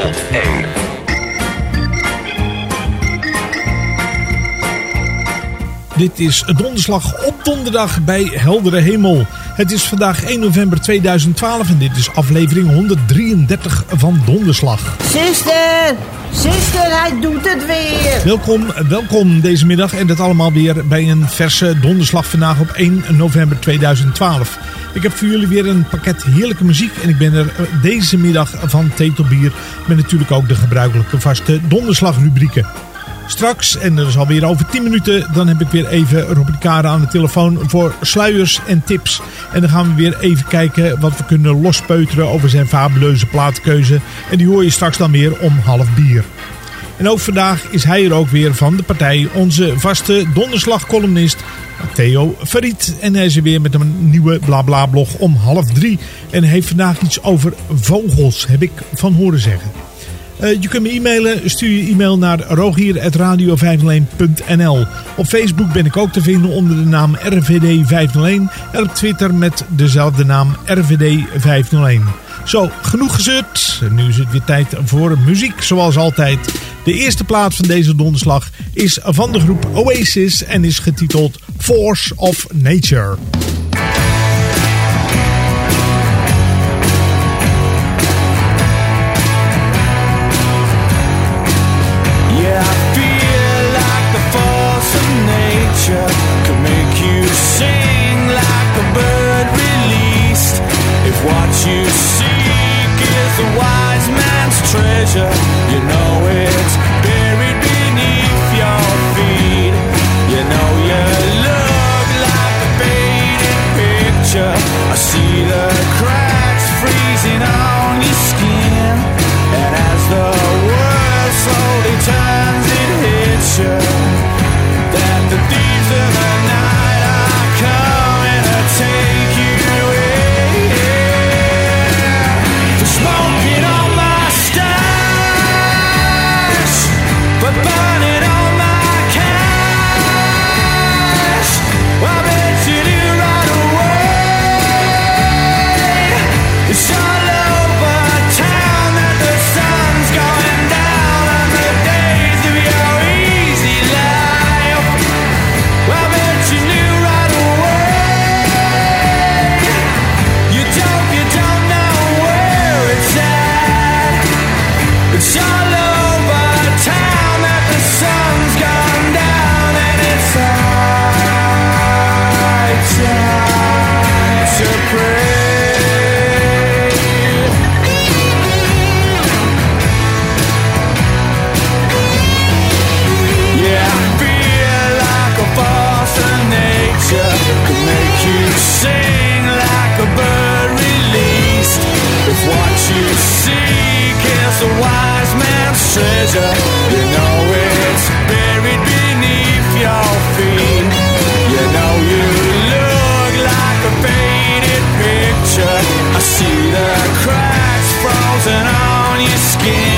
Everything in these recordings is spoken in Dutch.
501. Dit is donderslag op donderdag bij heldere hemel. Het is vandaag 1 november 2012 en dit is aflevering 133 van Donderslag. Zuster, zuster, hij doet het weer. Welkom, welkom deze middag en dat allemaal weer bij een verse donderslag vandaag op 1 november 2012. Ik heb voor jullie weer een pakket heerlijke muziek en ik ben er deze middag van thee tot bier met natuurlijk ook de gebruikelijke vaste donderslagrubrieken. Straks, en dat is alweer over 10 minuten, dan heb ik weer even Robert Karen aan de telefoon voor sluiers en tips. En dan gaan we weer even kijken wat we kunnen lospeuteren over zijn fabuleuze plaatkeuze. En die hoor je straks dan weer om half bier. En ook vandaag is hij er ook weer van de partij, onze vaste donderslagcolumnist Theo Verriet. En hij is er weer met een nieuwe blabla blog om half drie. En heeft vandaag iets over vogels, heb ik van horen zeggen. Eh, je kunt me e-mailen. Stuur je e-mail naar rogier.radio501.nl Op Facebook ben ik ook te vinden onder de naam RVD501. En op Twitter met dezelfde naam RVD501. Zo, genoeg gezeurd. Nu is het weer tijd voor muziek, zoals altijd. De eerste plaat van deze donderslag is van de groep Oasis en is getiteld Force of Nature. Sure. Treasure, you know it's buried beneath your feet. You know you look like a faded picture. I see the cracks frozen on your skin.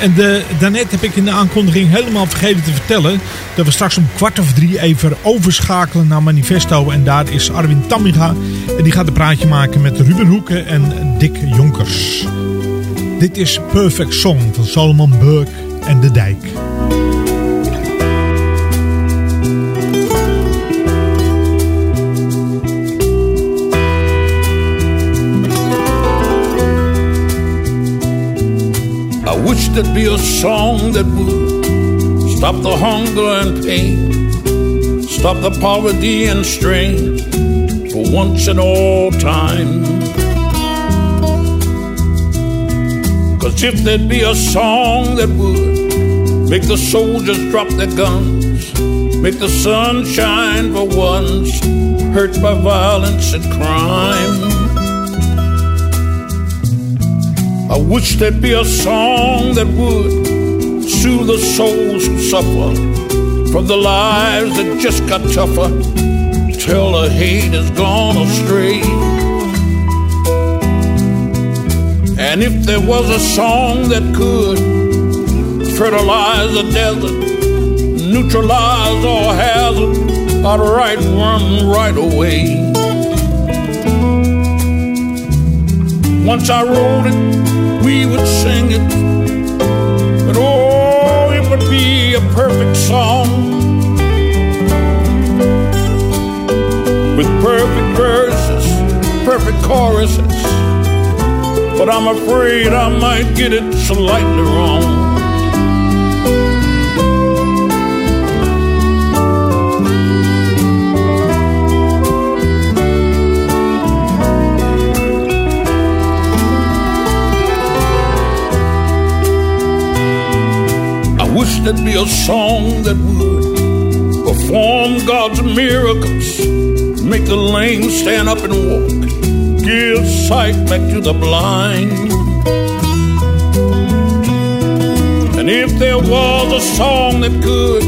En de, daarnet heb ik in de aankondiging helemaal vergeten te vertellen... dat we straks om kwart of drie even overschakelen naar Manifesto. En daar is Arwin Tammiga. En die gaat een praatje maken met Ruben Hoeken en Dick Jonkers. Dit is Perfect Song van Solomon Burke en De Dijk. There'd be a song that would stop the hunger and pain, stop the poverty and strain for once and all time. Cause if there'd be a song that would make the soldiers drop their guns, make the sun shine for once, hurt by violence and crime. I wish there'd be a song that would soothe the souls who suffer from the lives that just got tougher till the hate has gone astray. And if there was a song that could fertilize the desert, neutralize all hazard, I'd write one right away. Once I wrote it, we would sing it. And oh, it would be a perfect song. With perfect verses, perfect choruses. But I'm afraid I might get it slightly wrong. There'd be a song that would perform God's miracles, make the lame stand up and walk, give sight back to the blind. And if there was a song that could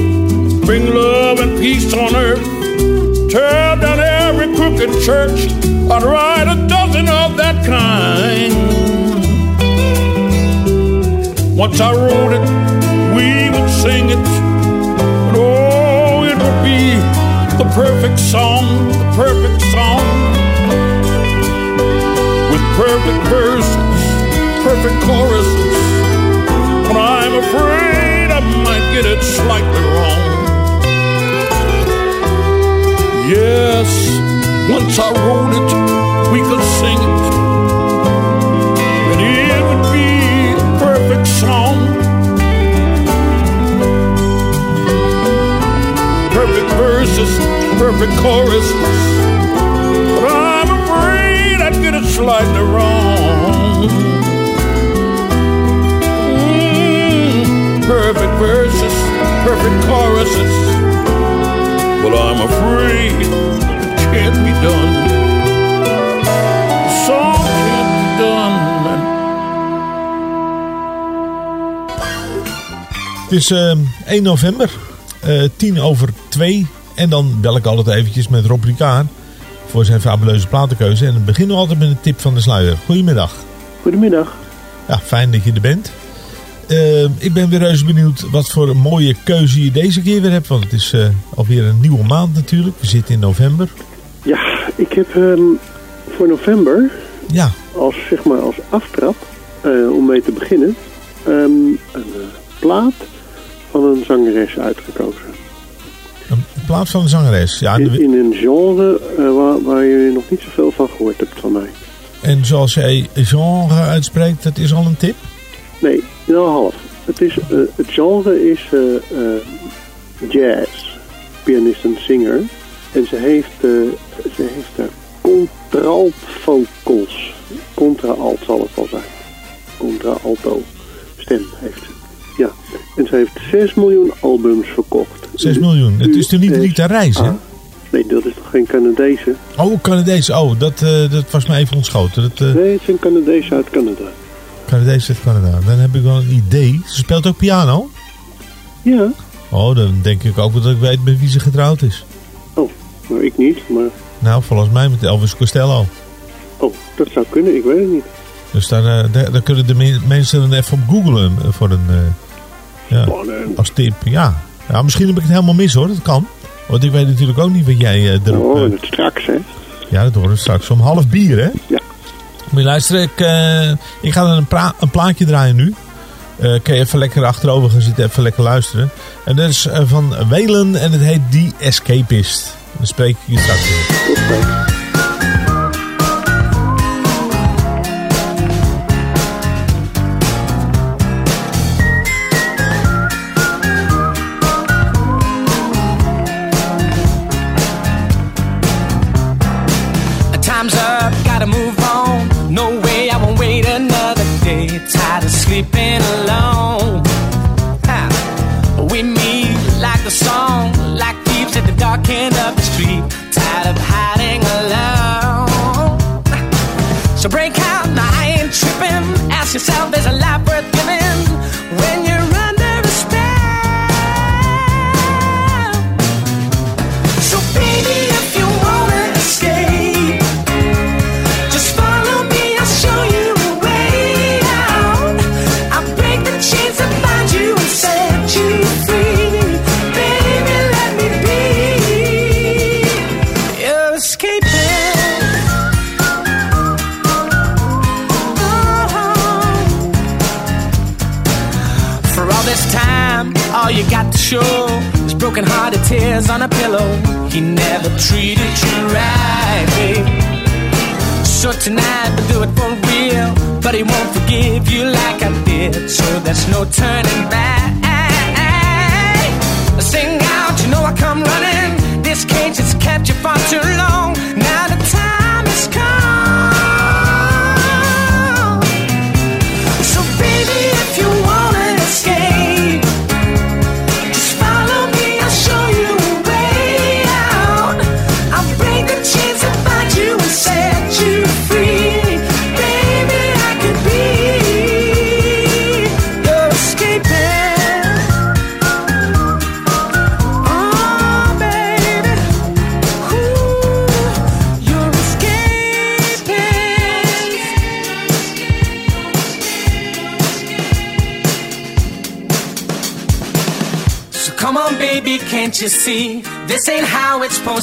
bring love and peace on earth, tear down every crooked church, I'd write a dozen of that kind. Once I wrote it, sing it. And oh, it would be the perfect song, the perfect song. With perfect verses, perfect choruses. But I'm afraid I might get it slightly wrong. Yes, once I wrote it, we could sing it. And it would be a perfect song. Verses, perfect choruses. But I'm afraid I'd get it slightly wrong. Mm, perfect verses, perfect choruses. But I'm afraid it can't be done. The song can't be done. Het is eh, 1 november, eh 10 over 2. En dan bel ik altijd eventjes met Rob Ricard voor zijn fabuleuze platenkeuze. En dan beginnen we altijd met een tip van de sluier. Goedemiddag. Goedemiddag. Ja, fijn dat je er bent. Eh, ik ben weer reuze benieuwd wat voor een mooie keuze je deze keer weer hebt. Want het is eh, alweer een nieuwe maand natuurlijk. We zitten in november. Ja, ik heb ehm, voor november, Ja, als, zeg maar als aftrap, eh, om mee te beginnen, ehm, een plaat van een zangeres uitgekozen. Een plaat van de zangeres. Ja, In, een genre eh, waar, waar je nog niet zoveel van gehoord hebt van mij. en zoals jij genre uitspreekt, dat is al een tip. Nee, wel half. Het, is, eh, het genre is eh, jazz, pianist en zinger. En ze heeft, ze heeft eh, contralt vocals. Contra-alt zal het wel zijn. Contra-alto stem heeft ze. Ja, en ze heeft 6 miljoen albums verkocht. 6 miljoen. Het is toch niet Rita Reis, hè? Nee, dat is toch geen Canadese? Oh, Canadees. Oh, dat, eh, dat was me even ontschoten. Dat. Eh, nee, het is een Canadees uit Canada. Canadees uit Canada. Dan heb ik wel een idee. Ze speelt ook piano? Ja. Oh, dan denk ik ook dat ik weet met wie ze getrouwd is. Oh, maar ik niet, maar... Nou, volgens mij met Elvis Costello. Oh, dat zou kunnen. Ik weet het niet. Dus dan, eh, dan kunnen de mensen dan even op googlen voor een... ja, Als tip, ja. Ja, misschien heb ik het helemaal mis hoor, dat kan. Want ik weet natuurlijk ook niet wat jij uh, erop... Oh, eh, het straks hè. Ja, dat horen we straks. Om half bier hè? Ja. Moet je luisteren, ik, eh, ik ga een, een, plaatje draaien nu. Uh, kun je even lekker achterover gaan zitten, even lekker luisteren. En dat is van Welen en het heet The Escapist. Dan spreek ik je straks weer.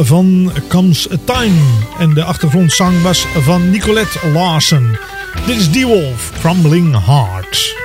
van Comes Time. En de achtergrondzang was van Nicolette Larsen. Dit is Die Wolf, Crumbling Heart.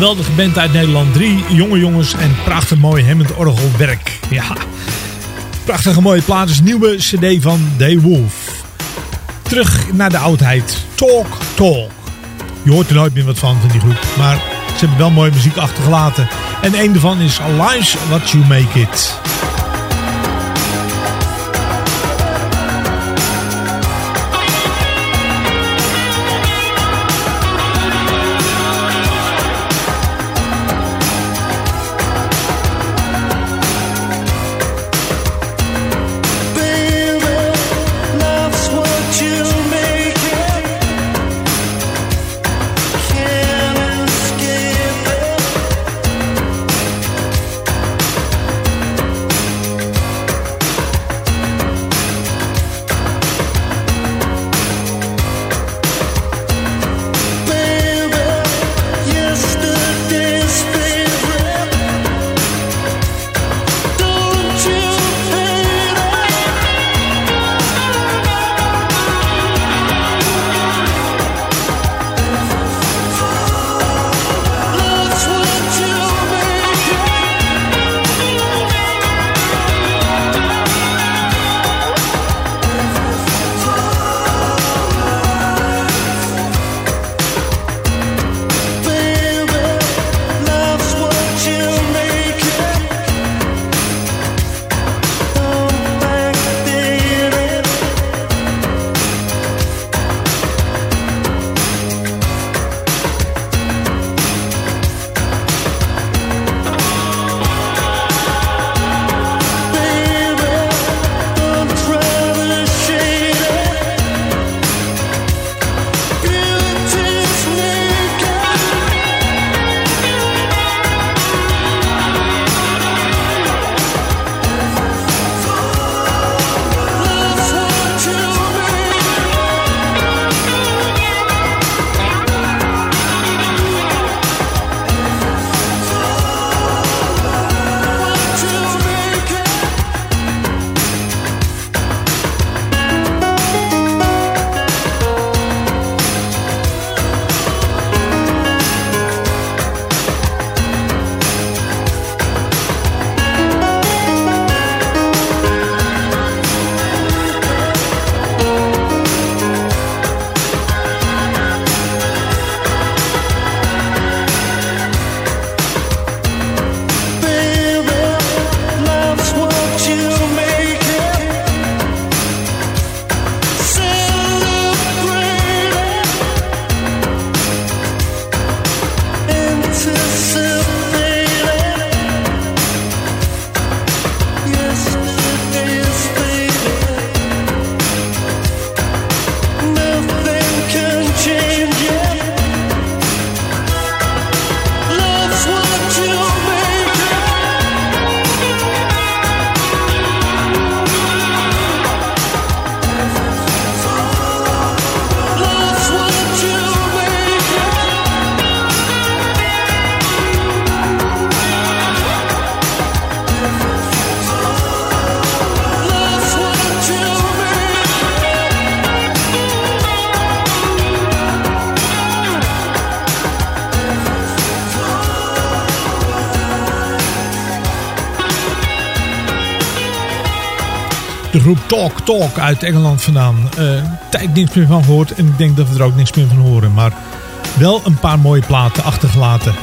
Geweldige band uit Nederland. Drie jonge jongens en prachtig mooi Hammond orgelwerk. Ja, prachtige mooie plaat. Dus nieuwe cd van Day Wolf. Terug naar de oudheid. Talk, talk. Je hoort er nooit meer wat van, van die groep. Maar ze hebben wel mooie muziek achtergelaten. En een daarvan is Life's What You Make It. Groep Talk Talk uit Engeland vandaan. Uh, tijd niks meer van gehoord en ik denk dat we er ook niks meer van horen. Maar wel een paar mooie platen achtergelaten.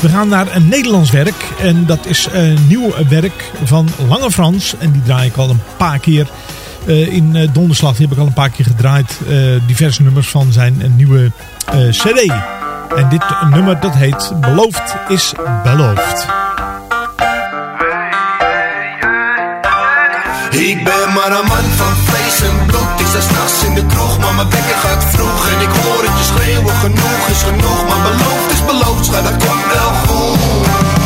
We gaan naar een Nederlands werk. En dat is een nieuw werk van Lange Frans. En die draai ik al een paar keer uh, in uh, Donderslag. Die heb ik al een paar keer gedraaid. diverse nummers van zijn nieuwe cd. En dit nummer dat heet Beloofd is Beloofd. Ik ben maar een man van vlees en bloed. Ik sta s'nachts in de kroeg, maar mijn wekker gaat vroeg. En ik hoor het je schreeuwen, genoeg is genoeg. Maar beloofd is beloofd, schat, dat komt wel goed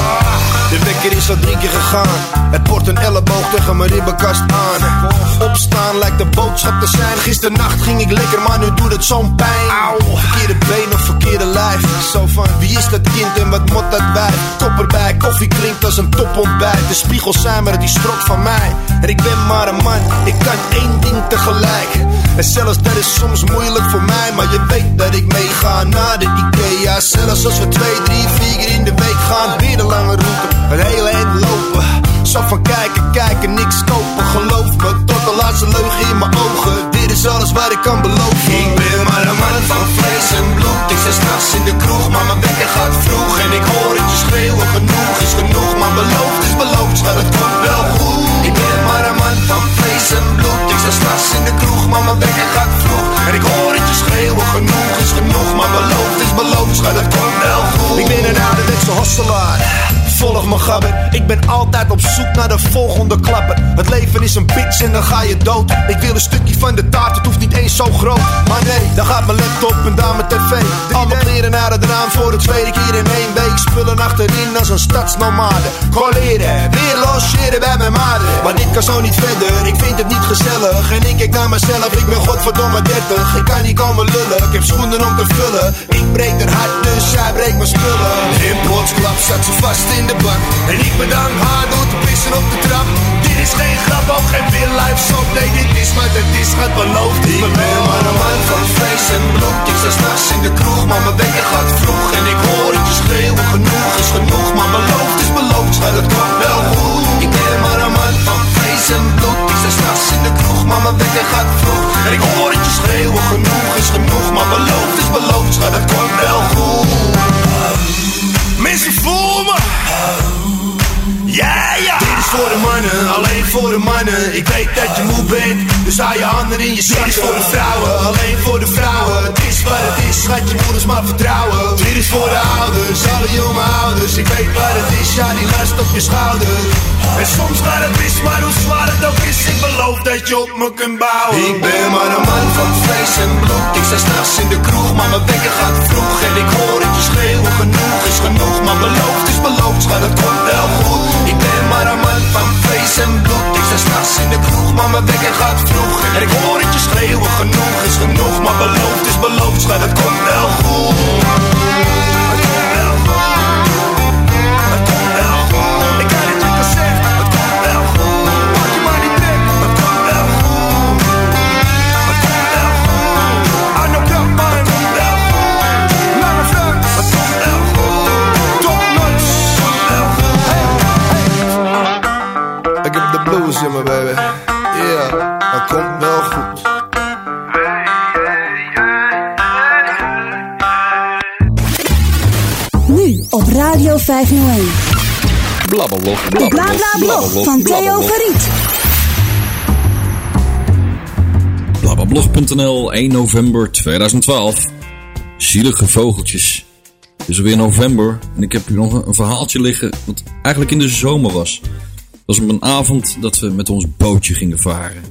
de wekker is al drie keer gegaan. Het wordt een elleboog tegen mijn ribbenkast aan. Opstaan lijkt de boodschap te zijn. Gisternacht ging ik lekker, maar nu doet het zo'n pijn. Auw, verkeerde been of verkeerde lijf. Zo van, wie is dat kind en wat moet dat wijf? Kop erbij, koffie klinkt als een topontbijt. De spiegels zijn maar die strok van mij. En ik ben maar een man, ik kan één ding tegelijk. En zelfs dat is soms moeilijk voor mij, maar je weet dat ik meega naar de Ikea. Zelfs als we twee, drie, vier keer in de week gaan, weer de lange route, een hele eind lopen. Zo van kijken, kijken, niks kopen, geloof me, tot de laatste leugen in mijn ogen. Dit is alles wat ik kan beloven. Ik ben maar een man van vlees en bloed. Ik zit s'nachts in de kroeg, maar mijn wekker gaat vroeg. En ik hoor het je schreeuwen, genoeg is genoeg. Maar beloofd is beloofd, maar het komt wel goed. Ik ben maar een man van vlees en bloed. Zit s'nachts in de kroeg, maar mijn wekker gaat vroeg. En ik hoor het je schreeuwen, genoeg is genoeg. Maar beloofd is beloofd, maar het komt wel goed. Ik ben een ouderwetse hosselaar. Volg me gabber, ik ben altijd op zoek naar de volgende klapper. Het leven is een bitch en dan ga je dood. Ik wil een stukje van de taart, het hoeft niet eens zo groot. Maar nee, dan gaat mijn laptop en daar mijn tv. Al mijn kleren naar het raam voor de tweede keer in één week. Spullen achterin als een stadsnomade. Colleren, weer logeren bij mijn maden. Maar dit kan zo niet verder, ik vind het niet gezellig. En ik kijk naar mezelf, ik ben godverdomme 30. Ik kan niet komen lullen, ik heb schoenen om te vullen. Ik breek er hard, dus zij breekt mijn spullen. In plotsklap zat ze vast in de. En ik bedank haar door te pissen op de trap. Dit is geen grap, ook geen real life song. Nee, dit is wat het is, gaat beloofd. Ik ben maar een man van vlees en bloed. Ik sta s'nachts in de kroeg, maar mijn wekker gaat vroeg. En ik hoor het je schreeuwen, genoeg is genoeg. Maar beloofd is beloofd, schat, het komt wel goed. Ik ben maar een man van vlees en bloed. Ik sta s'nachts in de kroeg, maar mijn wekker gaat vroeg. En ik hoor het je schreeuwen, genoeg is genoeg. Maar beloofd is beloofd, schat, het komt wel goed. Mensen voor me. Ja, ja. Dit is voor de mannen, alleen voor de mannen. Ik weet dat je moe bent, dus haal je handen in je zak. Dit is voor de vrouwen, alleen voor de vrouwen. Het is wat het is, schat je moeders maar vertrouwen. Dit is voor de ouders, alle jonge ouders. Ik weet wat het is, ja, die last op je schouder. En soms gaat het mis, maar hoe zwaar het ook is, ik beloof dat je op me kunt bouwen. Ik ben maar een man van vlees en bloed. Ik sta s'nachts in de kroeg, maar mijn wekker gaat mijn wekker gaat vroeg. En ik hoor het je schreeuwen, genoeg is genoeg. Maar beloofd is beloofd, schat, het komt wel goed. Blablablog, De Bla Bla Blog van Theo Verriet. Blablablog.nl 1 november 2012. Zielige vogeltjes. Het is alweer november en ik heb hier nog een- verhaaltje liggen wat eigenlijk in de zomer was. Het was op een avond dat we met ons bootje gingen varen.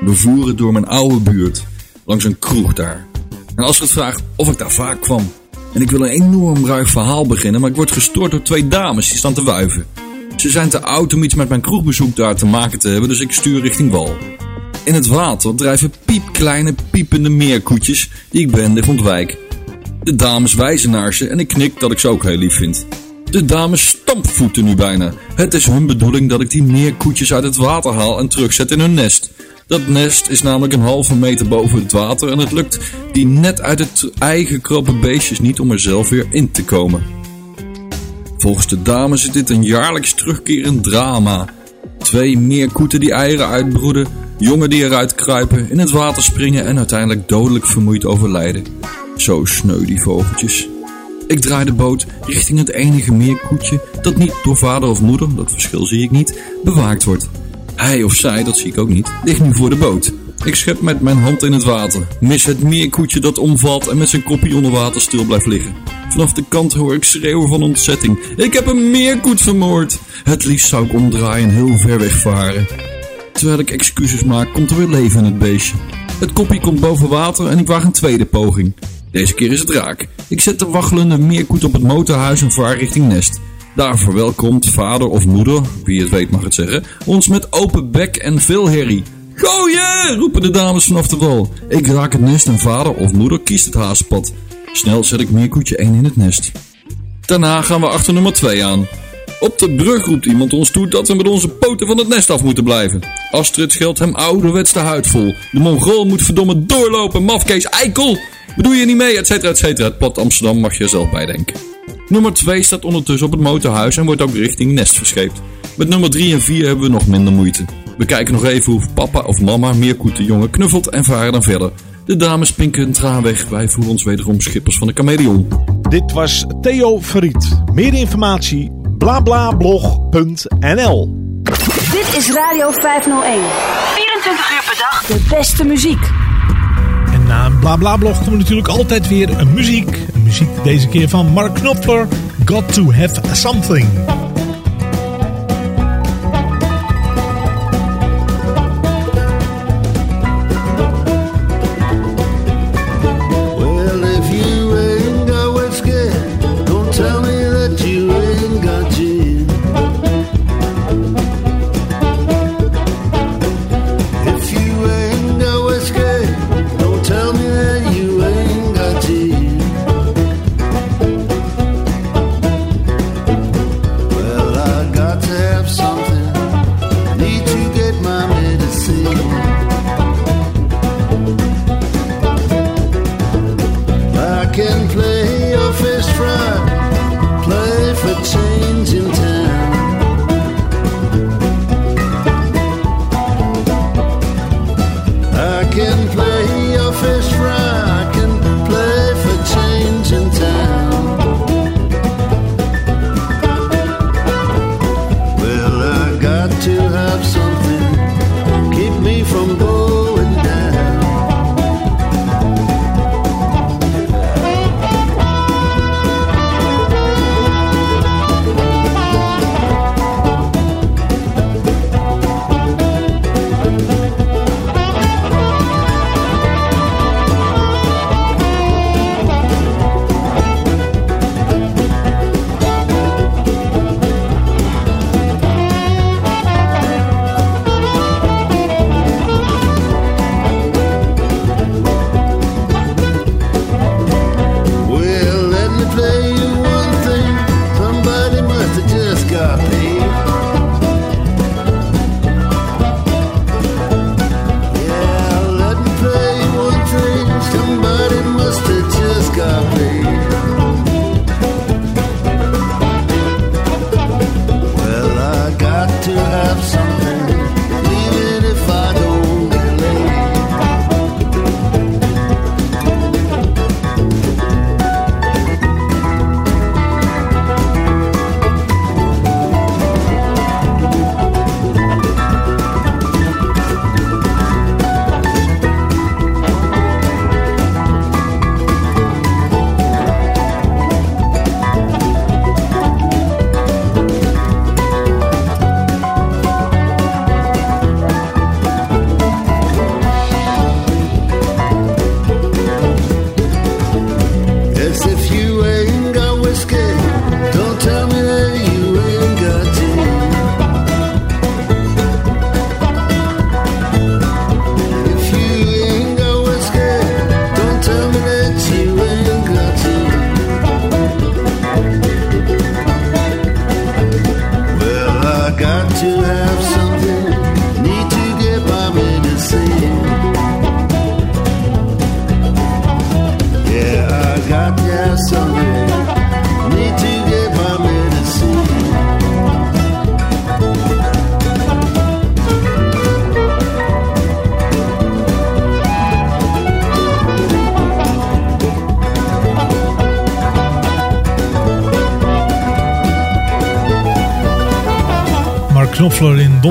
We voeren door mijn oude buurt, langs een kroeg daar. En als je het vraagt of ik daar vaak kwam. En ik wil een enorm ruig verhaal beginnen, maar ik word gestoord door twee dames die staan te wuiven. Ze zijn te oud om iets met mijn kroegbezoek daar te maken te hebben, dus ik stuur richting wal. In het water drijven piepkleine piepende meerkoetjes die ik behendig ontwijk. De dames wijzen naar ze en ik knik dat ik ze ook heel lief vind. De dames stampvoeten nu bijna. Het is hun bedoeling dat ik die meerkoetjes uit het water haal en terugzet in hun nest. Dat nest is namelijk een halve meter boven het water en het lukt die net uit het ei gekropen beestjes niet om er zelf weer in te komen. Volgens de dames is dit een jaarlijks terugkerend drama. Twee meerkoeten die eieren uitbroeden, jongen die eruit kruipen, in het water springen en uiteindelijk dodelijk vermoeid overlijden. Zo sneu die vogeltjes. Ik draai de boot richting het enige meerkoetje dat niet door vader of moeder, dat verschil zie ik niet, bewaakt wordt. Hij of zij, dat zie ik ook niet, ligt nu voor de boot. Ik schep met mijn hand in het water, mis het meerkoetje dat omvalt en met zijn kopje onder water stil blijft liggen. Vanaf de kant hoor ik schreeuwen van ontzetting. Ik heb een meerkoet vermoord. Het liefst zou ik omdraaien en heel ver weg varen. Terwijl ik excuses maak, komt er weer leven in het beestje. Het kopje komt boven water en ik waag een tweede poging. Deze keer is het raak. Ik zet de waggelende meerkoet op het motorhuis en vaar richting nest. Daar verwelkomt vader of moeder, wie het weet mag het zeggen, ons met open bek en veel herrie. Gooien! roepen de dames vanaf de wal. Ik raak het nest en vader of moeder kiest het haaspad. Snel zet ik meerkoetje 1 in het nest. Daarna gaan we achter nummer 2 aan. Op de brug roept iemand ons toe dat we met onze poten van het nest af moeten blijven. Astrid scheldt hem ouderwets de huid vol. De Mongool moet verdomme doorlopen, mafkees, eikel! Bedoel je niet mee, et cetera, et cetera. Het plat Amsterdam mag je er zelf bij denken. Nummer 2 staat ondertussen op het motorhuis en wordt ook richting Nest verscheept. Met nummer 3 en 4 hebben we nog minder moeite. We kijken nog even hoe papa of mama Meerkoet de jongen knuffelt en varen dan verder. De dames pinken een traan weg, wij voelen ons wederom schippers van de chameleon. Dit was Theo Verriet. Meer informatie blablablog.nl Dit is Radio 501. 24 uur per dag. De beste muziek. En na een blablablog komt natuurlijk altijd weer een muziek. Een muziek deze keer van Mark Knopfler. Got to have something.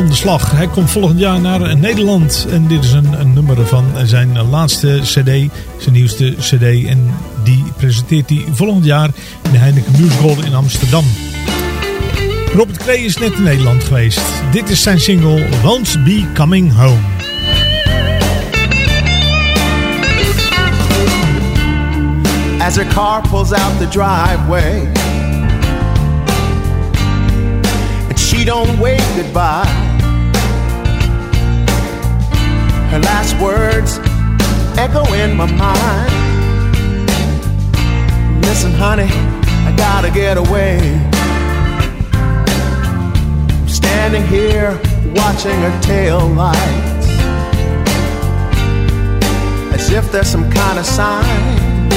In Donderslag. Hij komt volgend jaar naar Nederland. En dit is een, nummer van zijn laatste cd. Zijn nieuwste cd. En die presenteert hij volgend jaar in de Heineken Musical in Amsterdam. Robert Kree is net in Nederland geweest. Dit is zijn single Won't Be Coming Home. as her car pulls out the driveway. And she don't wave goodbye. Her last words echo in my mind. Listen, honey, I gotta get away. I'm standing here watching her tail lights. As if there's some kind of sign.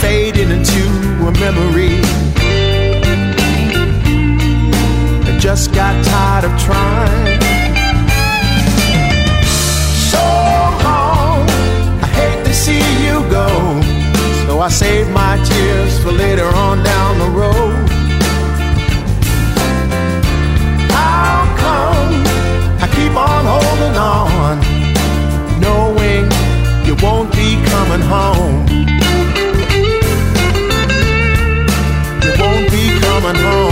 Fading into a memory. I just got tired of trying. Long, I hate to see you go. So I save my tears for later on down the road. How come I keep on holding on, knowing you won't be coming home? You won't be coming home.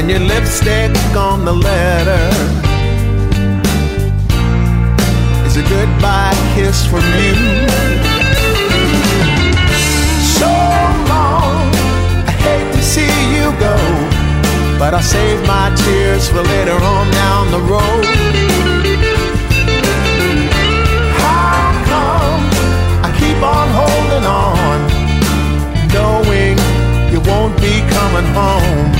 And your lipstick on the letter is a goodbye kiss from you. So long, I hate to see you go, but I'll save my tears for later on down the road. How come I keep on holding on, knowing you won't be coming home?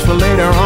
For later on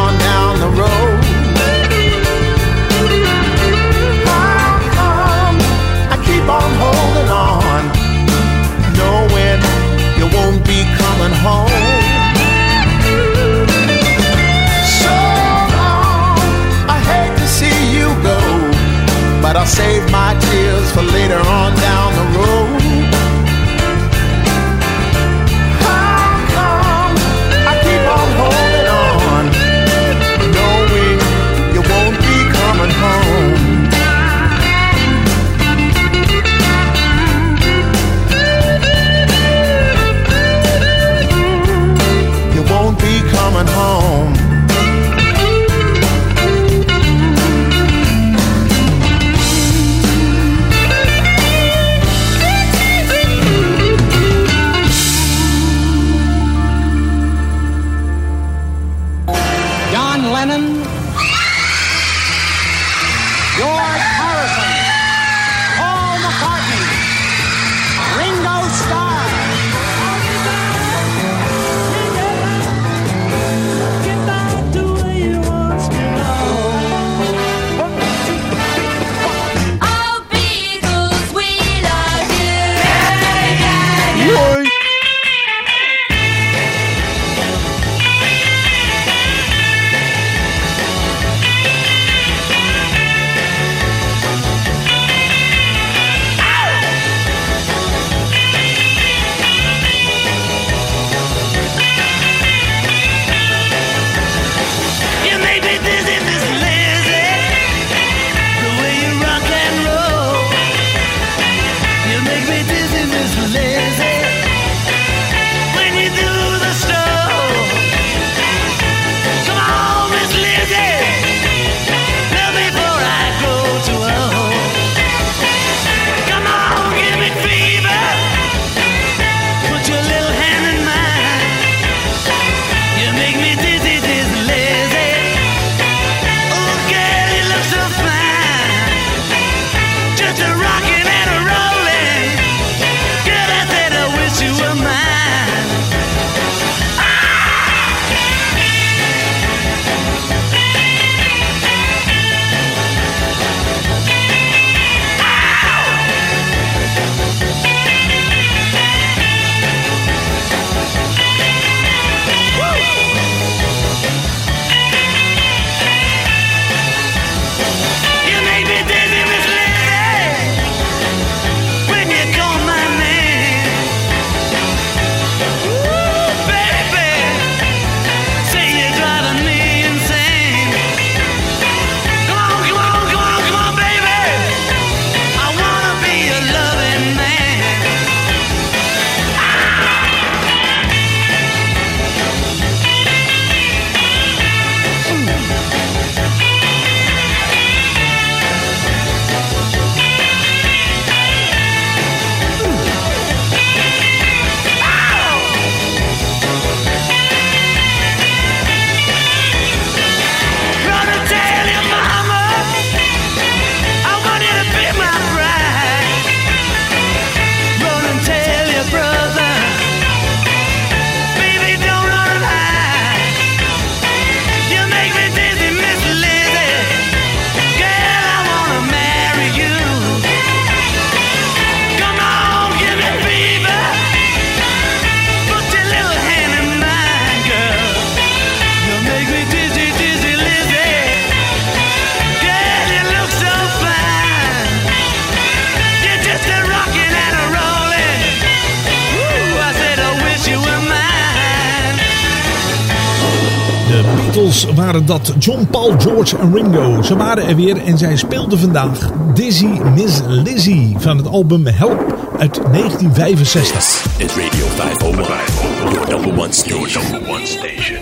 Beatles waren dat John, Paul, George en Ringo. Ze waren er weer en zij speelden vandaag Dizzy Miss Lizzy van het album Help uit 1965. It's Radio 501, your number one station. Your number one station.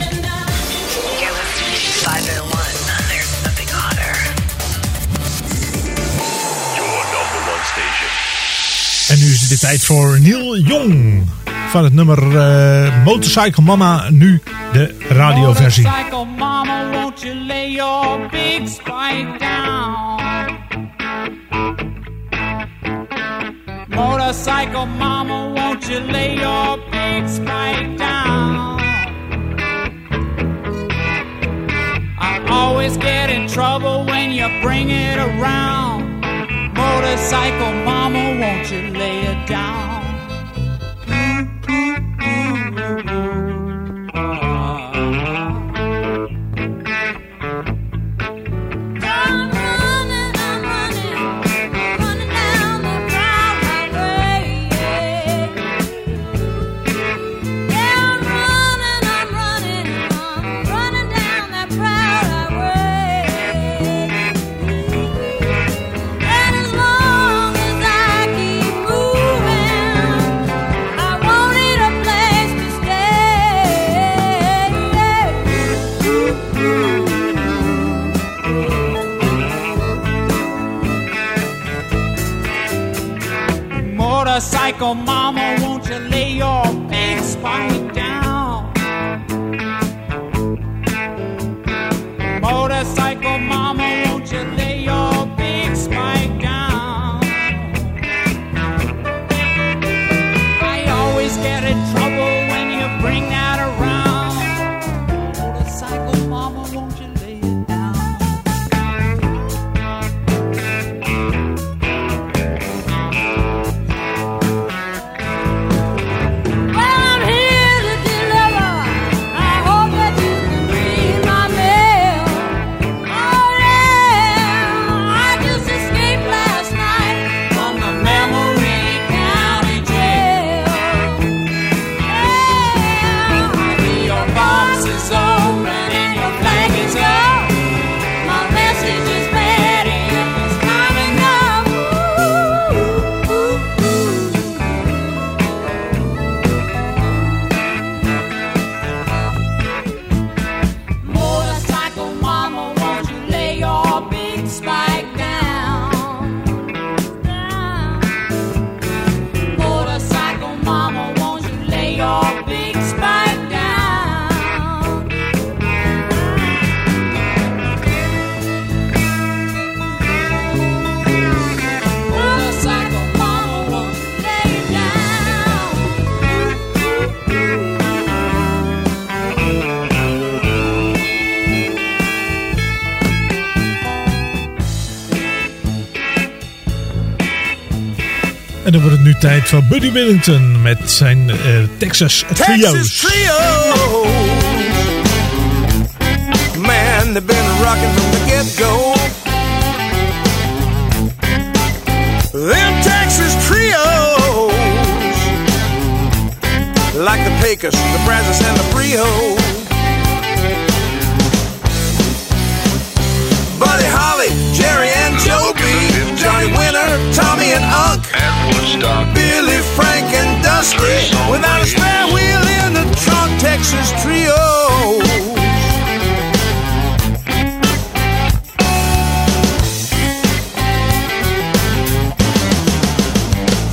En nu is het de tijd voor Neil Young van het nummer eh, Motorcycle Mama. Nu de radioversie. Motorcycle mama, won't you lay your big spike down? Motorcycle mama, won't you lay your big spike down? I always get in trouble when you bring it around. Motorcycle mama, won't you lay it down? Mm-hmm. Motorcycle mama, won't you lay your big spike tijd voor Buddy Willington met zijn eh, Texas Trio's. Texas Trio. Man, they've been rocking from the get-go. Them Texas Trios. Like the Pecos, the Brazos, and the Frio. Buddy Holly, Jerry Winter, Tommy and Unc, Billy, Frank and Dusty, without a spare wheel in the trunk, Texas Trio.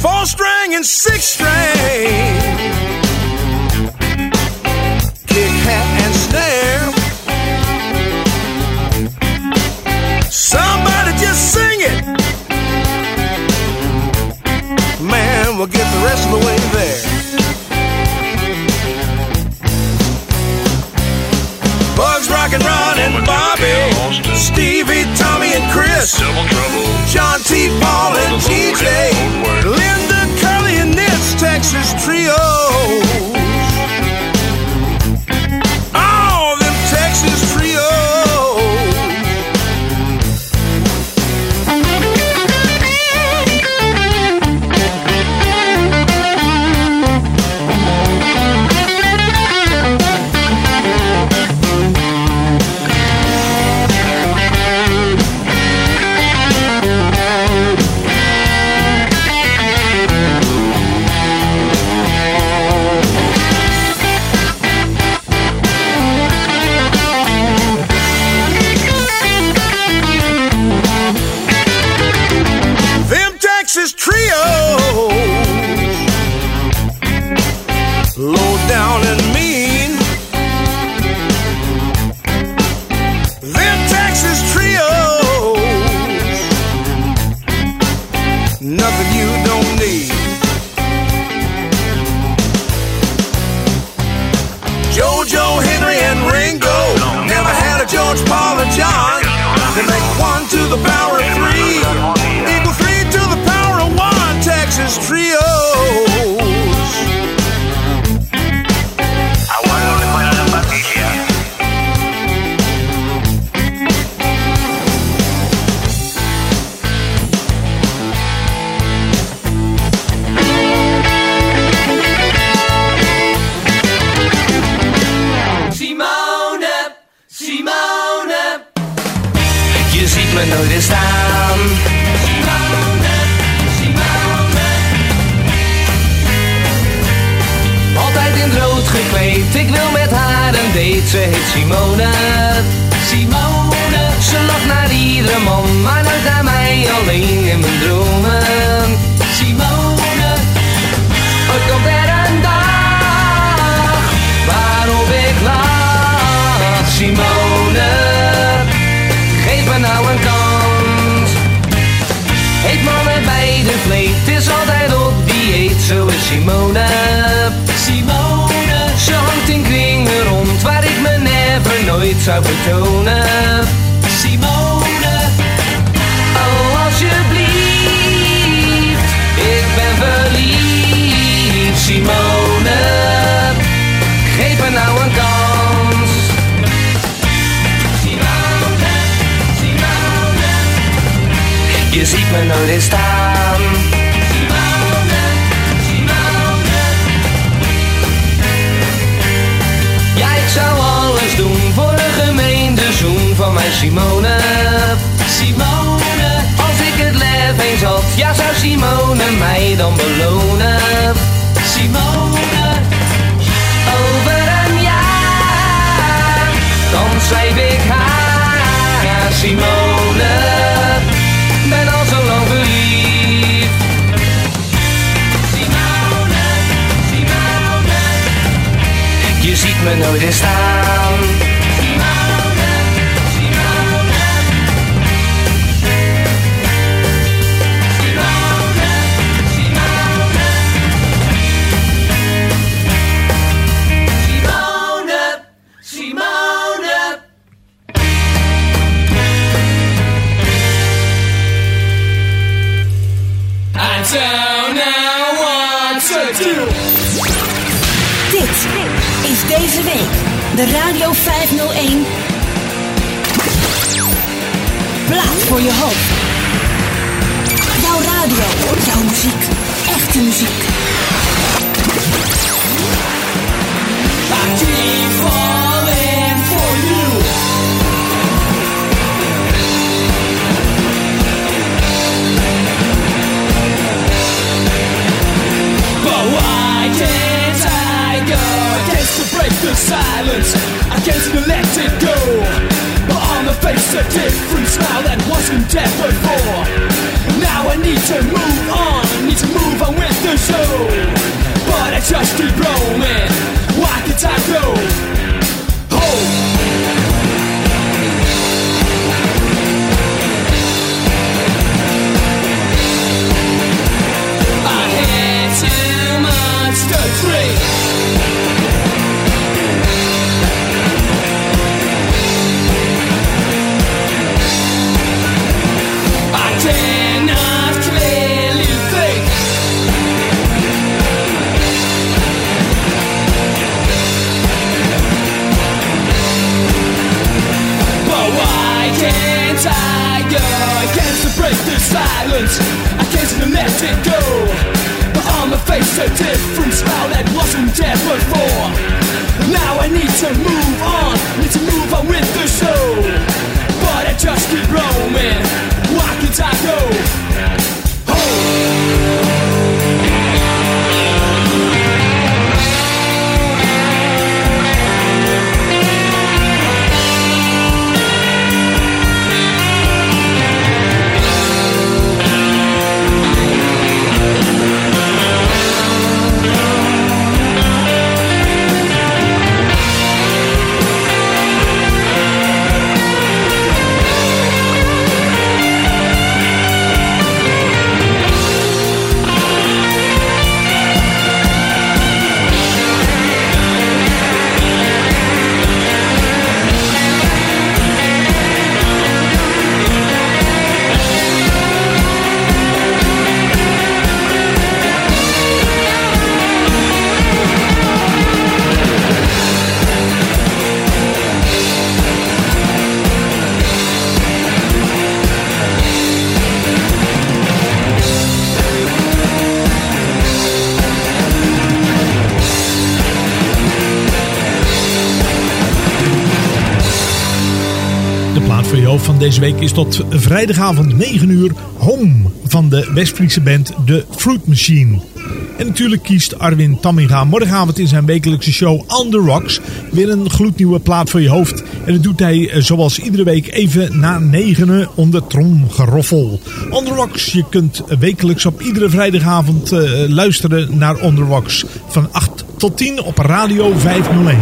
Four string and six string, kick, hat, and snare. Somebody just sing it. We'll get the rest of the way there. Bugs, Rock and Ron and Bobby, Stevie, Tommy and Chris, John T. Paul and TJ, Linda, Curly and Nits, Texas Trio. me. Simone, Simone. Ja, ik zou alles doen voor een gemeentezoen van mijn Simone. Simone. Als ik het lef eens had, ja zou Simone mij dan belonen. Simone. Over een jaar, dan schrijf ik haar. Simone. me nooit weer staan. Van deze week is tot vrijdagavond 9 uur Home van de Westfriese band The Fruit Machine. En natuurlijk kiest Arwin Tamminga morgenavond in zijn wekelijkse show On The Rocks weer een gloednieuwe plaat voor je hoofd. En dat doet hij eh, zoals iedere week even na negenen onder tromgeroffel. On The Rocks, je kunt wekelijks op iedere vrijdagavond uh, luisteren naar On The Rocks. Van 8 tot 10 op Radio 501.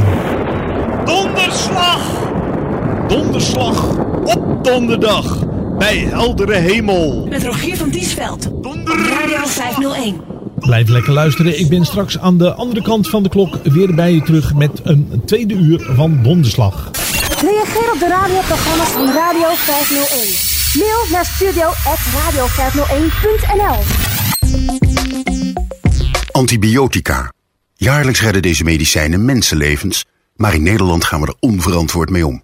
Donderslag! Donderslag op donderdag bij heldere hemel. Met Rogier van Diesveld. Op Radio 501. Blijf lekker luisteren. Ik ben straks aan de andere kant van de klok weer bij je terug met een tweede uur van Donderslag. Reageer op de radioprogramma's van Radio 501. Mail naar studio.radio501.nl Antibiotica. Jaarlijks redden deze medicijnen mensenlevens, maar in Nederland gaan we er onverantwoord mee om.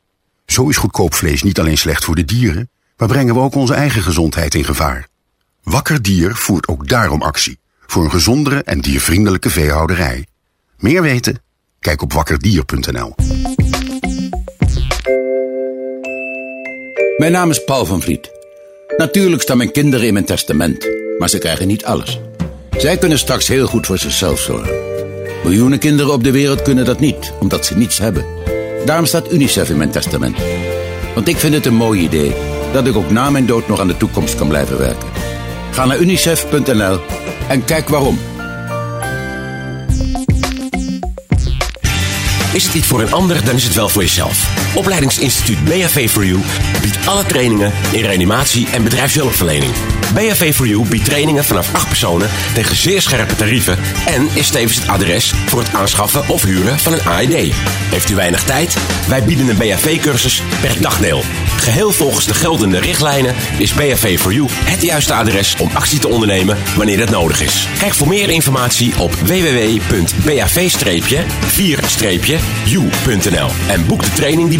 Zo is goedkoop vlees niet alleen slecht voor de dieren, maar brengen we ook onze eigen gezondheid in gevaar. Wakker Dier voert ook daarom actie voor een gezondere en diervriendelijke veehouderij. Meer weten? Kijk op wakkerdier.nl. Mijn naam is Paul van Vliet. Natuurlijk staan mijn kinderen in mijn testament, maar ze krijgen niet alles. Zij kunnen straks heel goed voor zichzelf zorgen. Miljoenen kinderen op de wereld kunnen dat niet, omdat ze niets hebben. Daarom staat UNICEF in mijn testament. Want ik vind het een mooi idee dat ik ook na mijn dood nog aan de toekomst kan blijven werken. Ga naar unicef.nl en kijk waarom. Is het niet voor een ander, dan is het wel voor jezelf. Opleidingsinstituut BHV for You biedt alle trainingen in reanimatie en bedrijfshulpverlening. BHV for You biedt trainingen vanaf 8 personen tegen zeer scherpe tarieven en is tevens het adres voor het aanschaffen of huren van een AED. Heeft u weinig tijd? Wij bieden een BHV-cursus per dagdeel. Geheel volgens de geldende richtlijnen is BHV for You het juiste adres om actie te ondernemen wanneer dat nodig is. Kijk voor meer informatie op www.bav-4-u.nl en boek de training die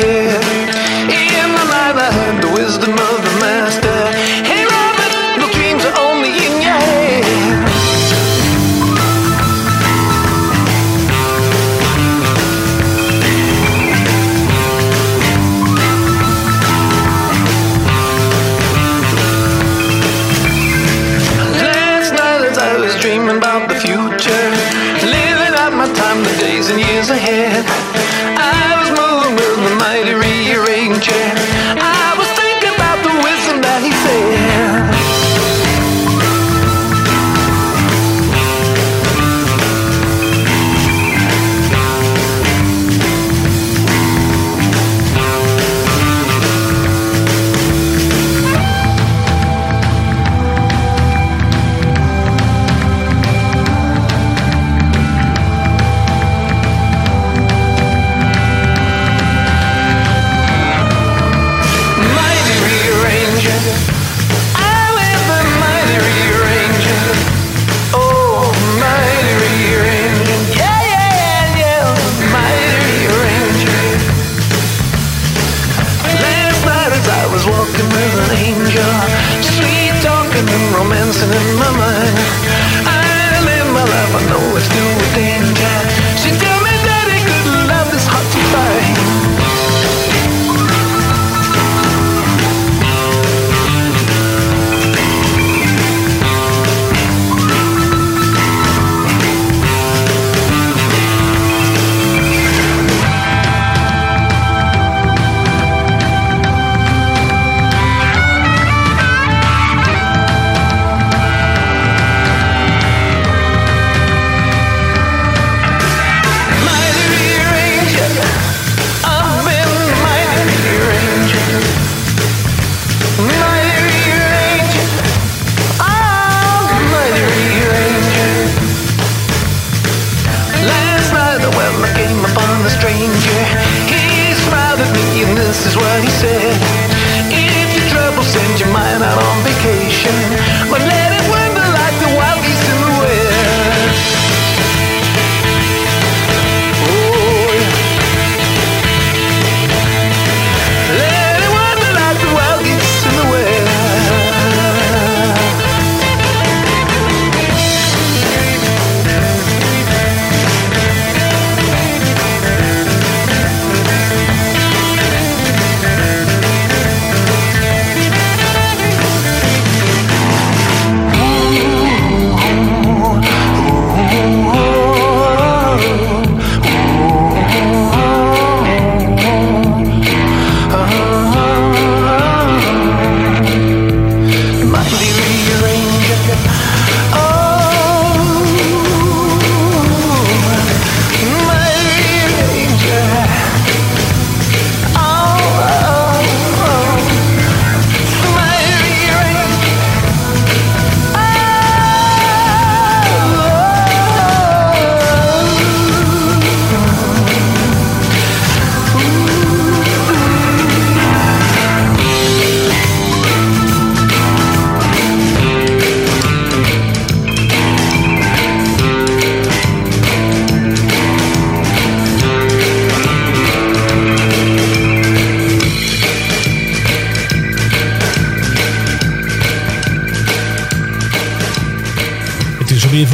That lies ahead. In the night I heard the wisdom of the master.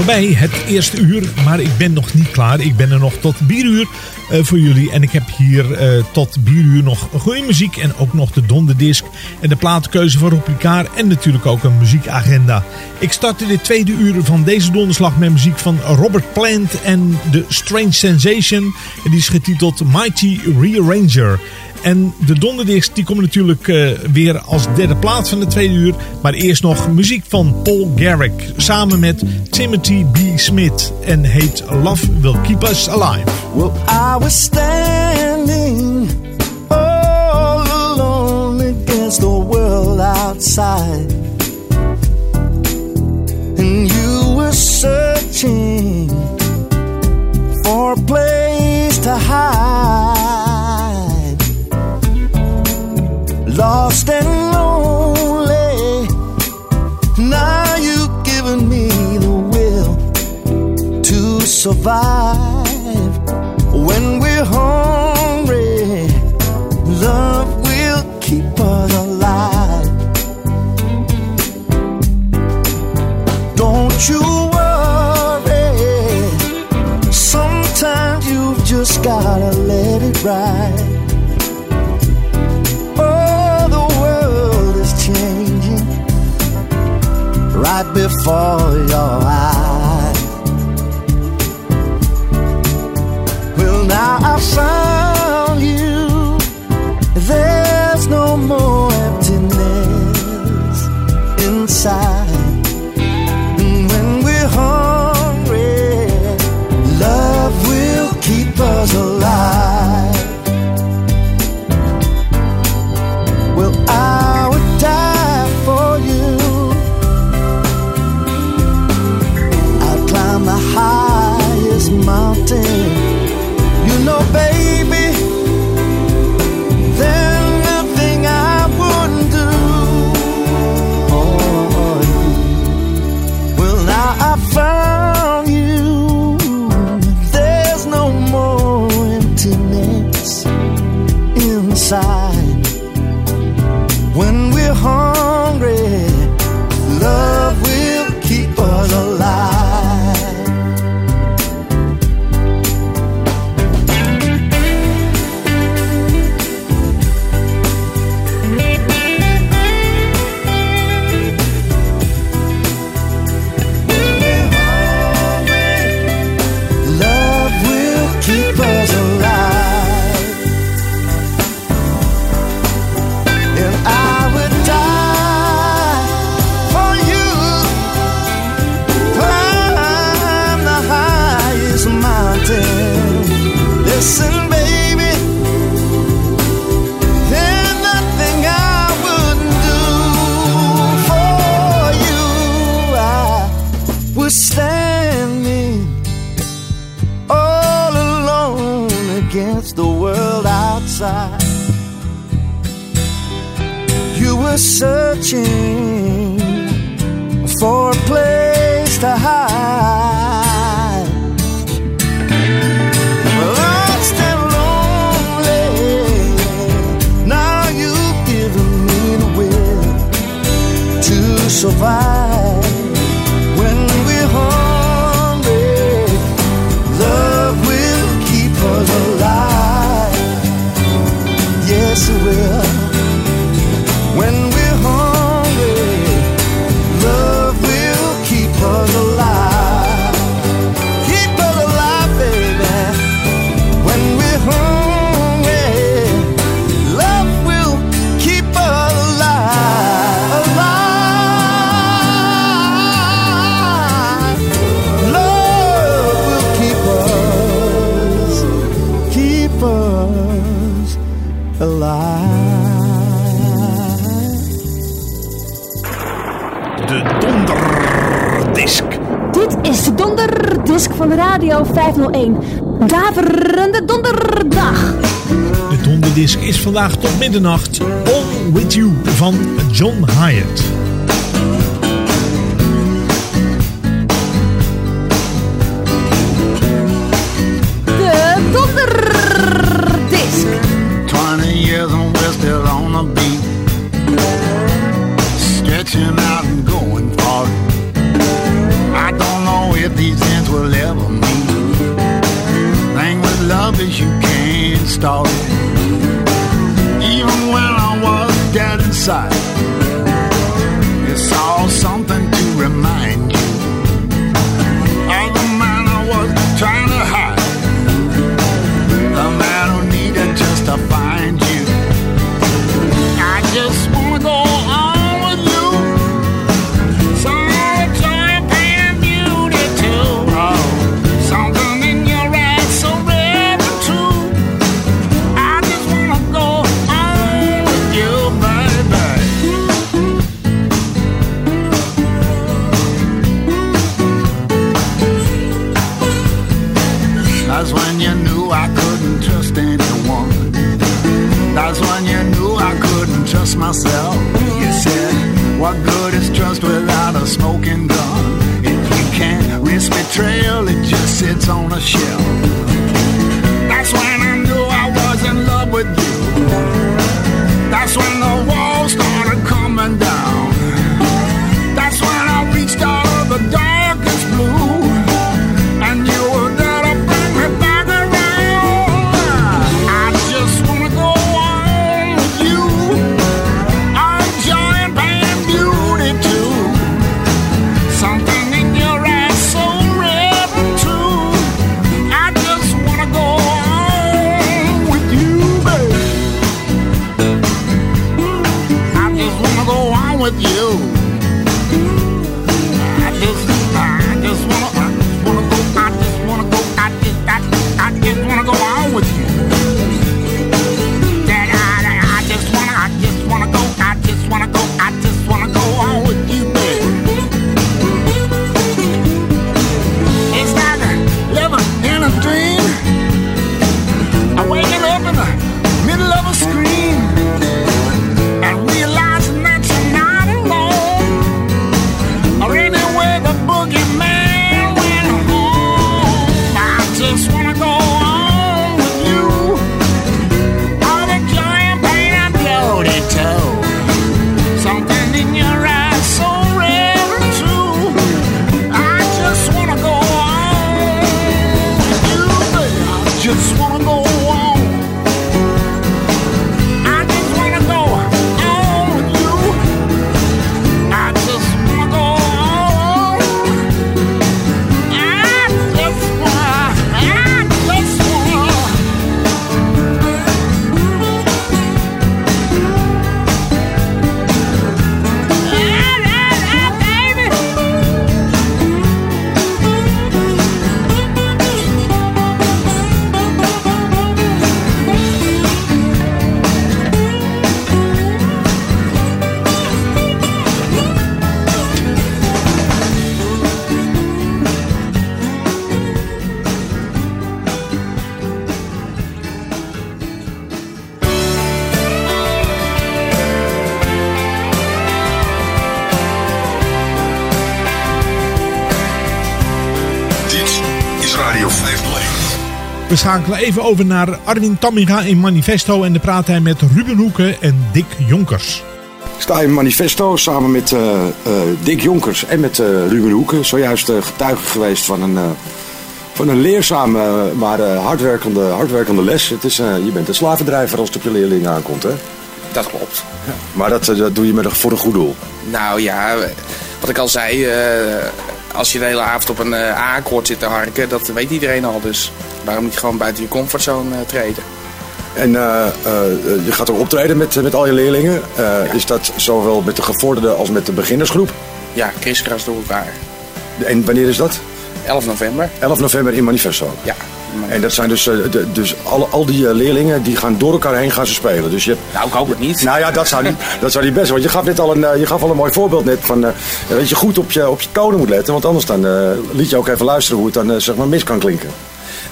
Voorbij, het eerste uur. Maar ik ben nog niet klaar. Ik ben er nog tot bieruur eh, voor jullie. En ik heb hier eh, tot bieruur nog goede muziek. En ook nog de donderdisc. En de platenkeuze van Rob. En natuurlijk ook een muziekagenda. Ik startte de tweede uur van deze donderslag met muziek van Robert Plant. En The Strange Sensation. En die is getiteld Mighty Rearranger. En de donderdisc die komt natuurlijk eh, weer als derde plaats van de tweede uur. Maar eerst nog muziek van Paul Garrick. Samen met Timothy B. Smith. En heet Love Will Keep Us Alive. Well, I was standing all alone against the world outside. And you were searching for a place to hide. Lost and lonely. Now you've given me the will to survive. fall vandaag tot middernacht All With You van John Hyatt. We schakelen even over naar Arwin Tamminga in Manifesto en dan praat hij met Ruben Hoeken en Dick Jonkers. Ik sta in Manifesto samen met eh, eh, Dick Jonkers en met eh, Ruben Hoeken. Zojuist getuige geweest van een, eh, van een leerzame, maar hardwerkende, hardwerkende les. Het is, eh, je bent een slavendrijver als het op je leerling aankomt, hè? Dat klopt. Maar dat, dat doe je met een, voor een goed doel. Nou ja, wat ik al zei, eh, als je de hele avond op een A-akkoord zit te harken, dat weet iedereen al. Dus waarom niet gewoon buiten je comfortzone eh, treden? En eh, eh, je gaat ook optreden met, met al je leerlingen. Is dat zowel met de gevorderde als met de beginnersgroep? Ja, kriskras door elkaar. En wanneer is dat? 11 november. 11 november in Manifesto. Ja. En dat zijn dus, de, dus al, al die leerlingen die gaan door elkaar heen gaan ze spelen. Dus je hebt, nou, ik hoop het niet. Nou ja, dat zou niet, dat zou niet best. Want je gaf net al een, je gaf al een mooi voorbeeld net van dat je goed op je, op je tonen moet letten. Want anders dan liet je ook even luisteren hoe het dan zeg maar mis kan klinken.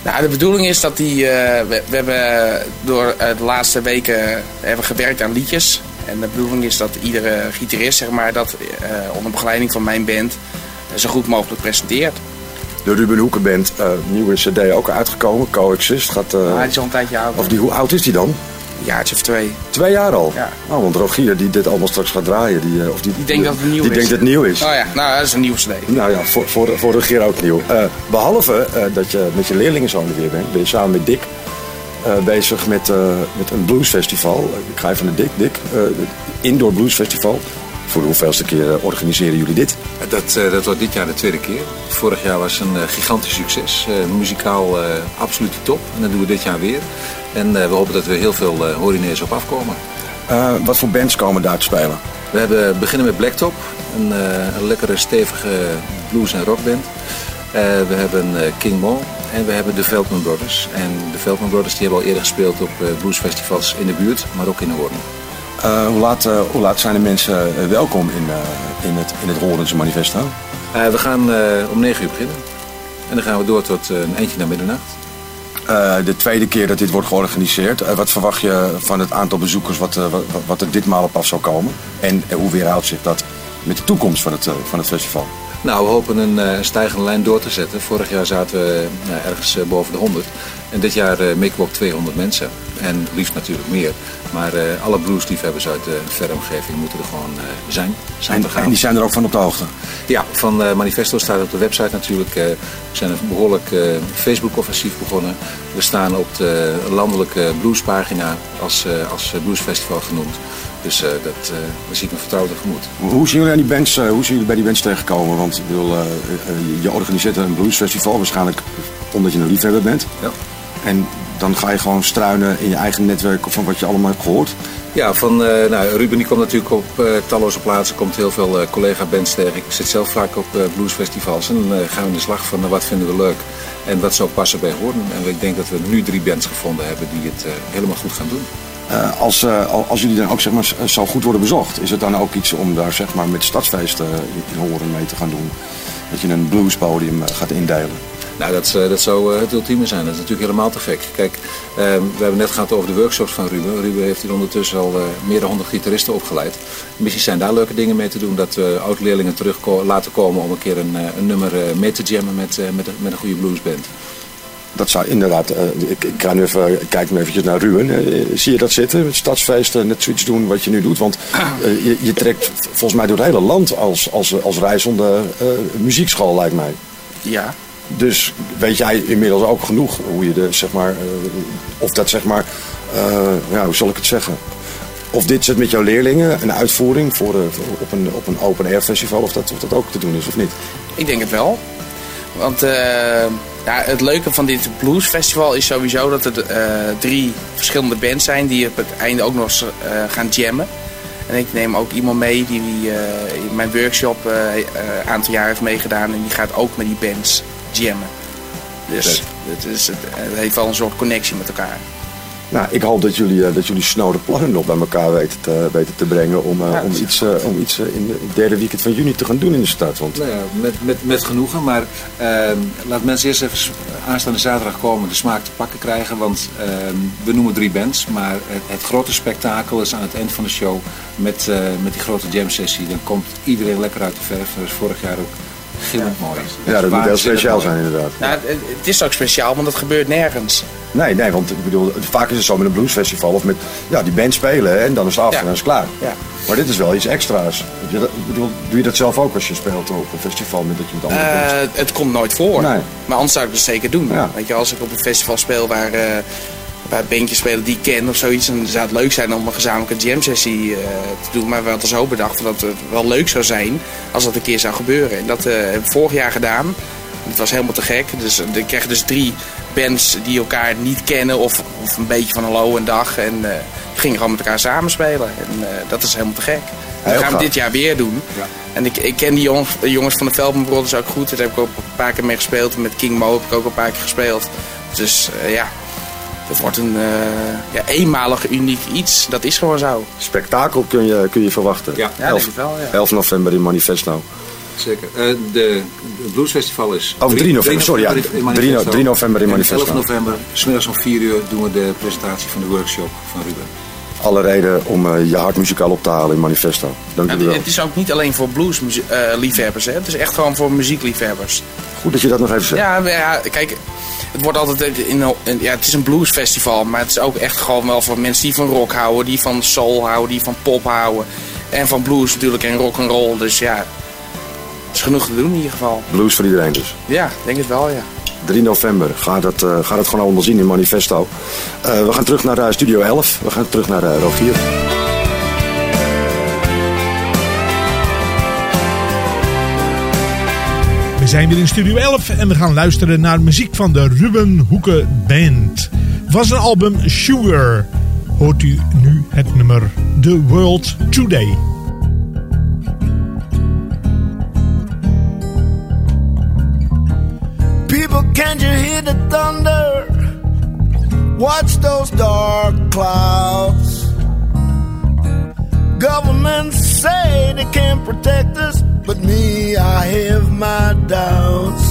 Nou, de bedoeling is dat die. eh, we, we hebben door eh, de laatste weken hebben gewerkt aan liedjes. En de bedoeling is dat iedere gitarist, zeg maar, dat eh, onder begeleiding van mijn band eh, zo goed mogelijk presenteert. De Ruben Hoeken Band, eh, nieuwe cd ook uitgekomen, Coexist. Gaat, eh, Maar hij is al een tijdje oud. of die, hoe oud is die dan? Een jaartje of twee. Twee jaar al? Ja. Oh, want Rogier die dit allemaal straks gaat draaien, die, eh, of die, Die denkt dat het nieuw die is. denkt dat het nieuw is. Oh ja, nou, dat is een nieuwe CD. Nou ja, voor, voor, voor Rogier ook nieuw. Eh, behalve eh, dat je met je leerlingen zo er weer bent, ben je samen met Dick eh, bezig met, eh, met een bluesfestival. Ik ga even naar Dick. Dick, eh, het Indoor Blues Festival. Voor de hoeveelste keer organiseren jullie dit? Dat, eh, dat wordt dit jaar de tweede keer. Vorig jaar was een gigantisch succes. Eh, muzikaal eh absolute top. En dat doen we dit jaar weer. En eh, we hopen dat er heel veel uh, horineers op afkomen. Eh, wat voor bands komen daar te spelen? We hebben, beginnen met Blacktop. Een, eh, een lekkere stevige blues- en rockband. Eh, we hebben eh, King Mo. En we hebben de Veldman Brothers. En de Veldman Brothers die hebben al eerder gespeeld op eh, bluesfestivals in de buurt. Maar ook in Hoorn. Eh, hoe, laat, eh, hoe laat zijn de mensen eh, welkom in, eh, in het, in het Horense manifesto? Eh, we gaan eh, om 9 uur beginnen. En dan gaan we door tot eh, een eindje naar middernacht. Eh, de tweede keer dat dit wordt georganiseerd. Eh, wat verwacht je van het aantal bezoekers wat, eh, wat, er ditmaal op af zou komen? En hoe weerhoudt zich dat met de toekomst van het, van het festival? Nou, we hopen een eh, stijgende lijn door te zetten. Vorig jaar zaten we nou, ergens eh, boven de 100. En dit jaar mikken we op 200 mensen. En liefst natuurlijk meer. Maar alle bluesliefhebbers uit de verre omgeving moeten er gewoon zijn. zijn en, en, die zijn er ook van op de hoogte? Ja, van Manifesto staat op de website natuurlijk. we zijn een behoorlijk Facebook-offensief begonnen. We staan op de landelijke bluespagina als, als bluesfestival genoemd. Dus uh, dat, uh, daar zie ik me vertrouwd tegemoet. Hoe zien jullie, aan die bands, uh, hoe zien jullie bij die bands tegenkomen? Want ik bedoel, je organiseert een bluesfestival, waarschijnlijk omdat je een liefhebber bent. Ja. En dan ga je gewoon struinen in je eigen netwerk van wat je allemaal hebt gehoord. Ja, van nou, Ruben die komt natuurlijk op talloze plaatsen, komt heel veel collega-bands tegen. Ik zit zelf vaak op bluesfestivals en dan gaan we in de slag van wat vinden we leuk en wat zou passen bij Hoorn. En ik denk dat we nu drie bands gevonden hebben die het helemaal goed gaan doen. Uh, als, uh, als jullie dan ook zeg maar, zo goed worden bezocht, is het dan ook iets om daar zeg maar, met stadsfeesten in Horen mee te gaan doen? Dat je een bluespodium gaat indelen? Nou, dat, dat zou het ultieme zijn. Dat is natuurlijk helemaal te gek. Kijk, ehm, we hebben net gehad over de workshops van Ruben. Ruben heeft hier ondertussen al meer dan 100 gitaristen opgeleid. Misschien zijn daar leuke dingen mee te doen. Dat we oud-leerlingen terug laten komen om een keer een, een nummer mee te jammen met, met, met een goede bluesband. Dat zou inderdaad, uh, ik, ik ga nu even, kijk nu eventjes naar Ruben. Uh, zie je dat zitten? Met stadsfeesten, net zoiets doen wat je nu doet. Want uh, je, je, trekt volgens mij door het hele land als, als, als reizende muziekschool, lijkt mij. Ja. Dus weet jij inmiddels ook genoeg hoe je de, zeg maar, of dat zeg maar, ja, hoe zal ik het zeggen? Of dit zit met jouw leerlingen, een uitvoering voor, voor op, een, op een open air festival, of dat, of dat ook te doen is of niet? Ik denk het wel. Want ja, het leuke van dit bluesfestival is sowieso dat er uh, drie verschillende bands zijn die op het einde ook nog eens, uh, gaan jammen. En ik neem ook iemand mee die uh, in mijn workshop een aantal jaar heeft meegedaan en die gaat ook met die bands jammen. Dus het, is, het, het heeft wel een soort connectie met elkaar. Nou, ik hoop dat jullie, dat jullie snode plannen nog bij elkaar weten te, weten te brengen om, ja, om iets, om iets in het derde weekend van juni te gaan doen in de stad. Want... Nou ja, met, met, met genoegen, maar uh, laat mensen eerst even aanstaande zaterdag komen de smaak te pakken krijgen. Want uh, we noemen drie bands, maar het, het, grote spektakel is aan het eind van de show met, uh, met die grote jam sessie. Dan komt iedereen lekker uit de verf, dat is vorig jaar ook Gillend mooi. Ja, dat moet heel speciaal zijn inderdaad. Nou, het, het is ook speciaal, want dat gebeurt nergens. Nee, nee, want ik bedoel, vaak is het zo met een bluesfestival of met ja, die band spelen en dan is het af en dan is het klaar. Ja. Maar dit is wel iets extra's. Ik bedoel, doe je dat zelf ook als je speelt op een festival met dat je met andere? Eh, het komt nooit voor. Nee. Maar anders zou ik het zeker doen. Ja. Weet je, als ik op een festival speel waar, eh waar bandjes spelen die ik ken of zoiets, dan zou het leuk zijn om een gezamenlijke jam sessie eh, te doen. Maar we hadden zo bedacht dat het wel leuk zou zijn als dat een keer zou gebeuren. En dat hebben we vorig jaar gedaan. Het was helemaal te gek. Dus krijg je dus drie bands die elkaar niet kennen of, of een beetje van hallo en dag. En die gingen gewoon met elkaar samenspelen. En eh, dat is helemaal te gek. Dat gaan we dit jaar weer doen. En ik, ik ken die jongens, van de Veldman Brothers ook goed. Daar heb ik ook een paar keer mee gespeeld. Met King Mo heb ik ook een paar keer gespeeld. Dus eh, ja, dat wordt een ja, eenmalig uniek iets. Dat is gewoon zo. Spektakel kun je, kun je verwachten. Ja, denk 11, ik wel, ja. 11 november in Manifesto. Zeker. Eh, de, het Bluesfestival is... Oh, 3 november, sorry, ja. in 3 Manifesto. 3 november in En Manifesto. 11 november, smiddags om 4 uur, doen we de presentatie van de workshop van Ruben. Alle reden om eh, je hart muzikaal op te halen in Manifesto. Dank wel. Het is ook niet alleen voor bluesliefhebbers. hè. het is echt gewoon voor muziekliefhebbers. Goed dat je dat nog even zegt. Ja, ja, kijk, het wordt altijd in, in- ja, het is een bluesfestival, maar het is ook echt gewoon wel voor mensen die van rock houden, die van soul houden, die van pop houden en van blues natuurlijk en rock and roll. Dus ja, het is genoeg te doen in ieder geval. Blues voor iedereen dus. Ja, denk het wel, ja. 3 november. Ga dat, eh, ga dat gewoon allemaal zien in Manifesto. Eh, we gaan terug naar eh, Studio 11. We gaan terug naar Rogier. We zijn weer in Studio 11 en we gaan luisteren naar muziek van de Ruben Hoeke Band. Van zijn album Sugar hoort u nu het nummer The World Today. Can't you hear the thunder? Watch those dark clouds. Governments say they can't protect us, but me, I have my doubts.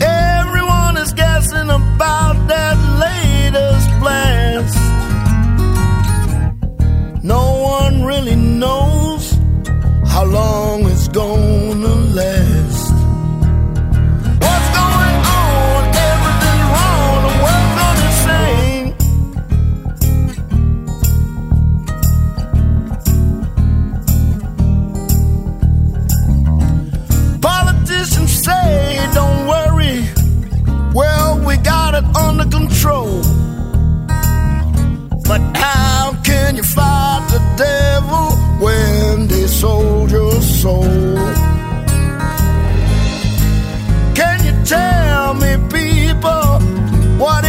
Everyone is guessing about that latest blast. No one really knows how long it's gonna last. Control. But how can you fight the devil when they sold your soul? Can you tell me, people, what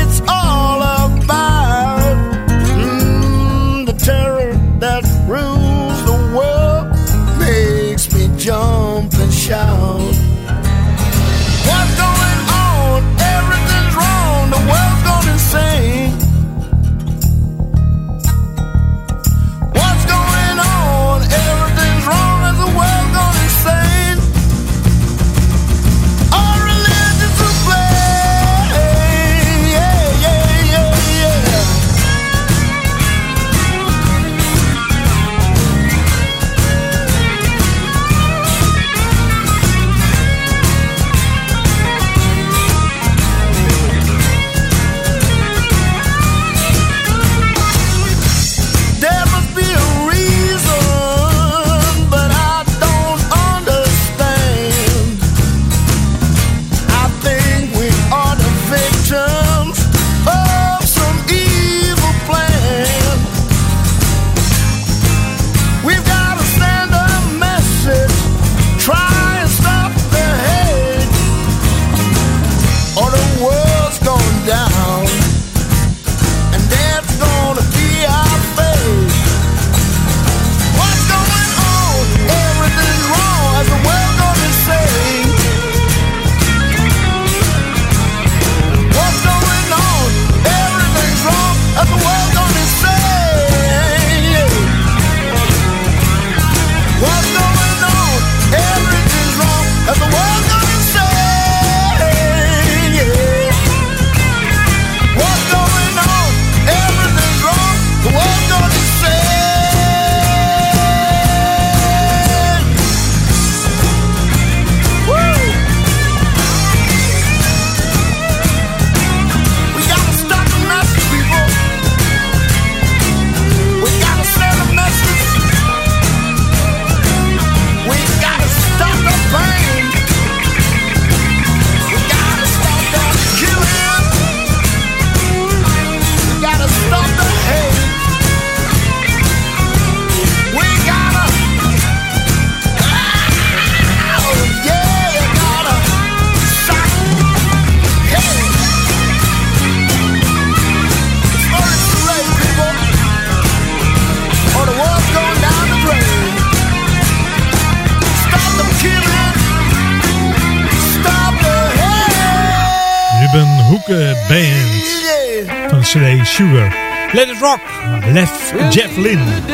Lynn.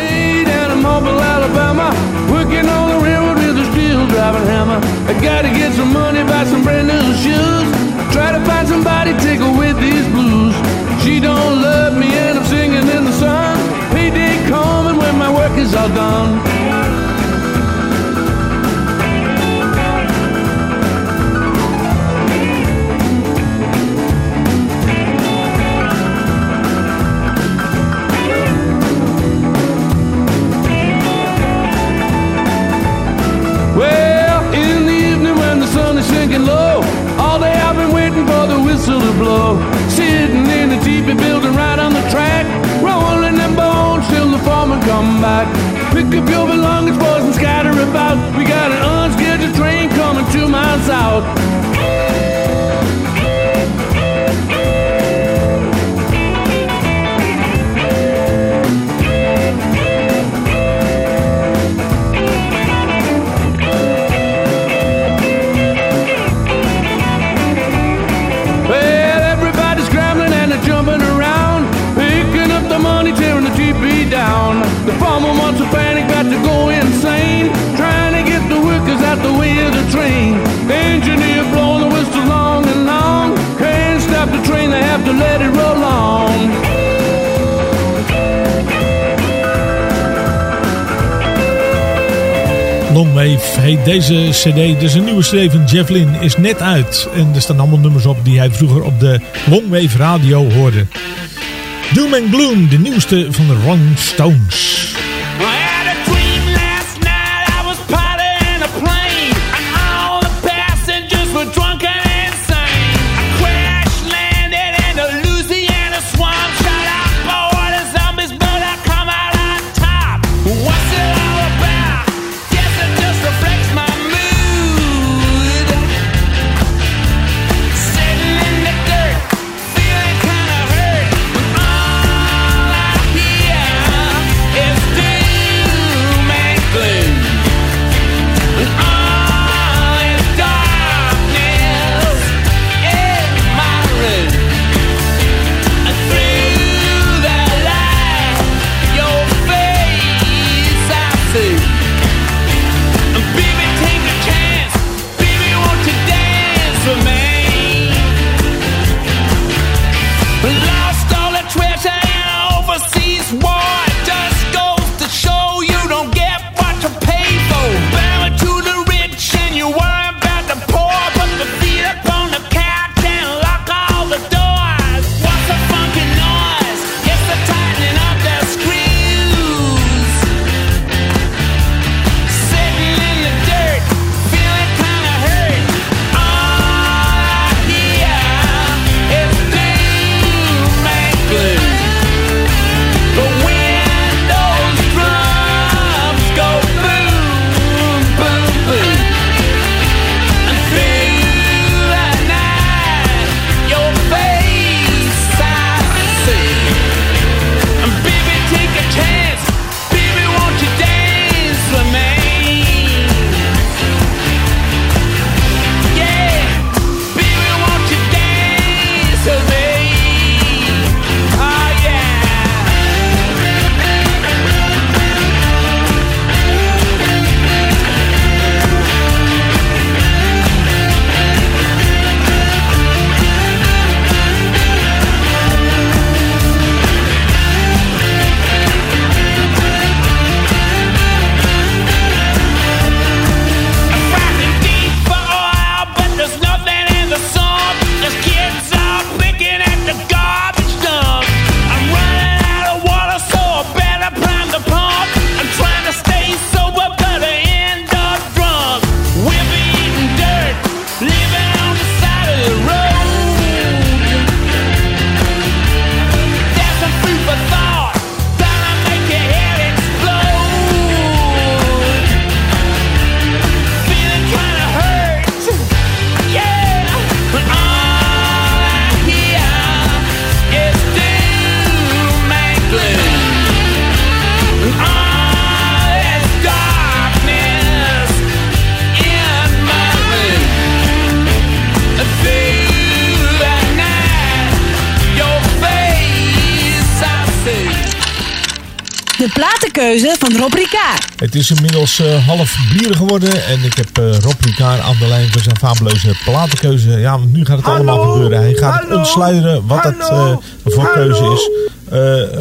deze cd, dus een nieuwe cd van Jeff is net uit. En er staan allemaal nummers op die hij vroeger op de Longwave Radio hoorde. Doom and Gloom, de nieuwste van de Rolling Stones. Het is inmiddels eh, half bier geworden en ik heb eh, Rob Ricard aan de lijn voor zijn fabuleuze platenkeuze. Ja, want nu gaat het allemaal gebeuren. Hij gaat hallo, ontsluiten wat het eh, voor keuze is.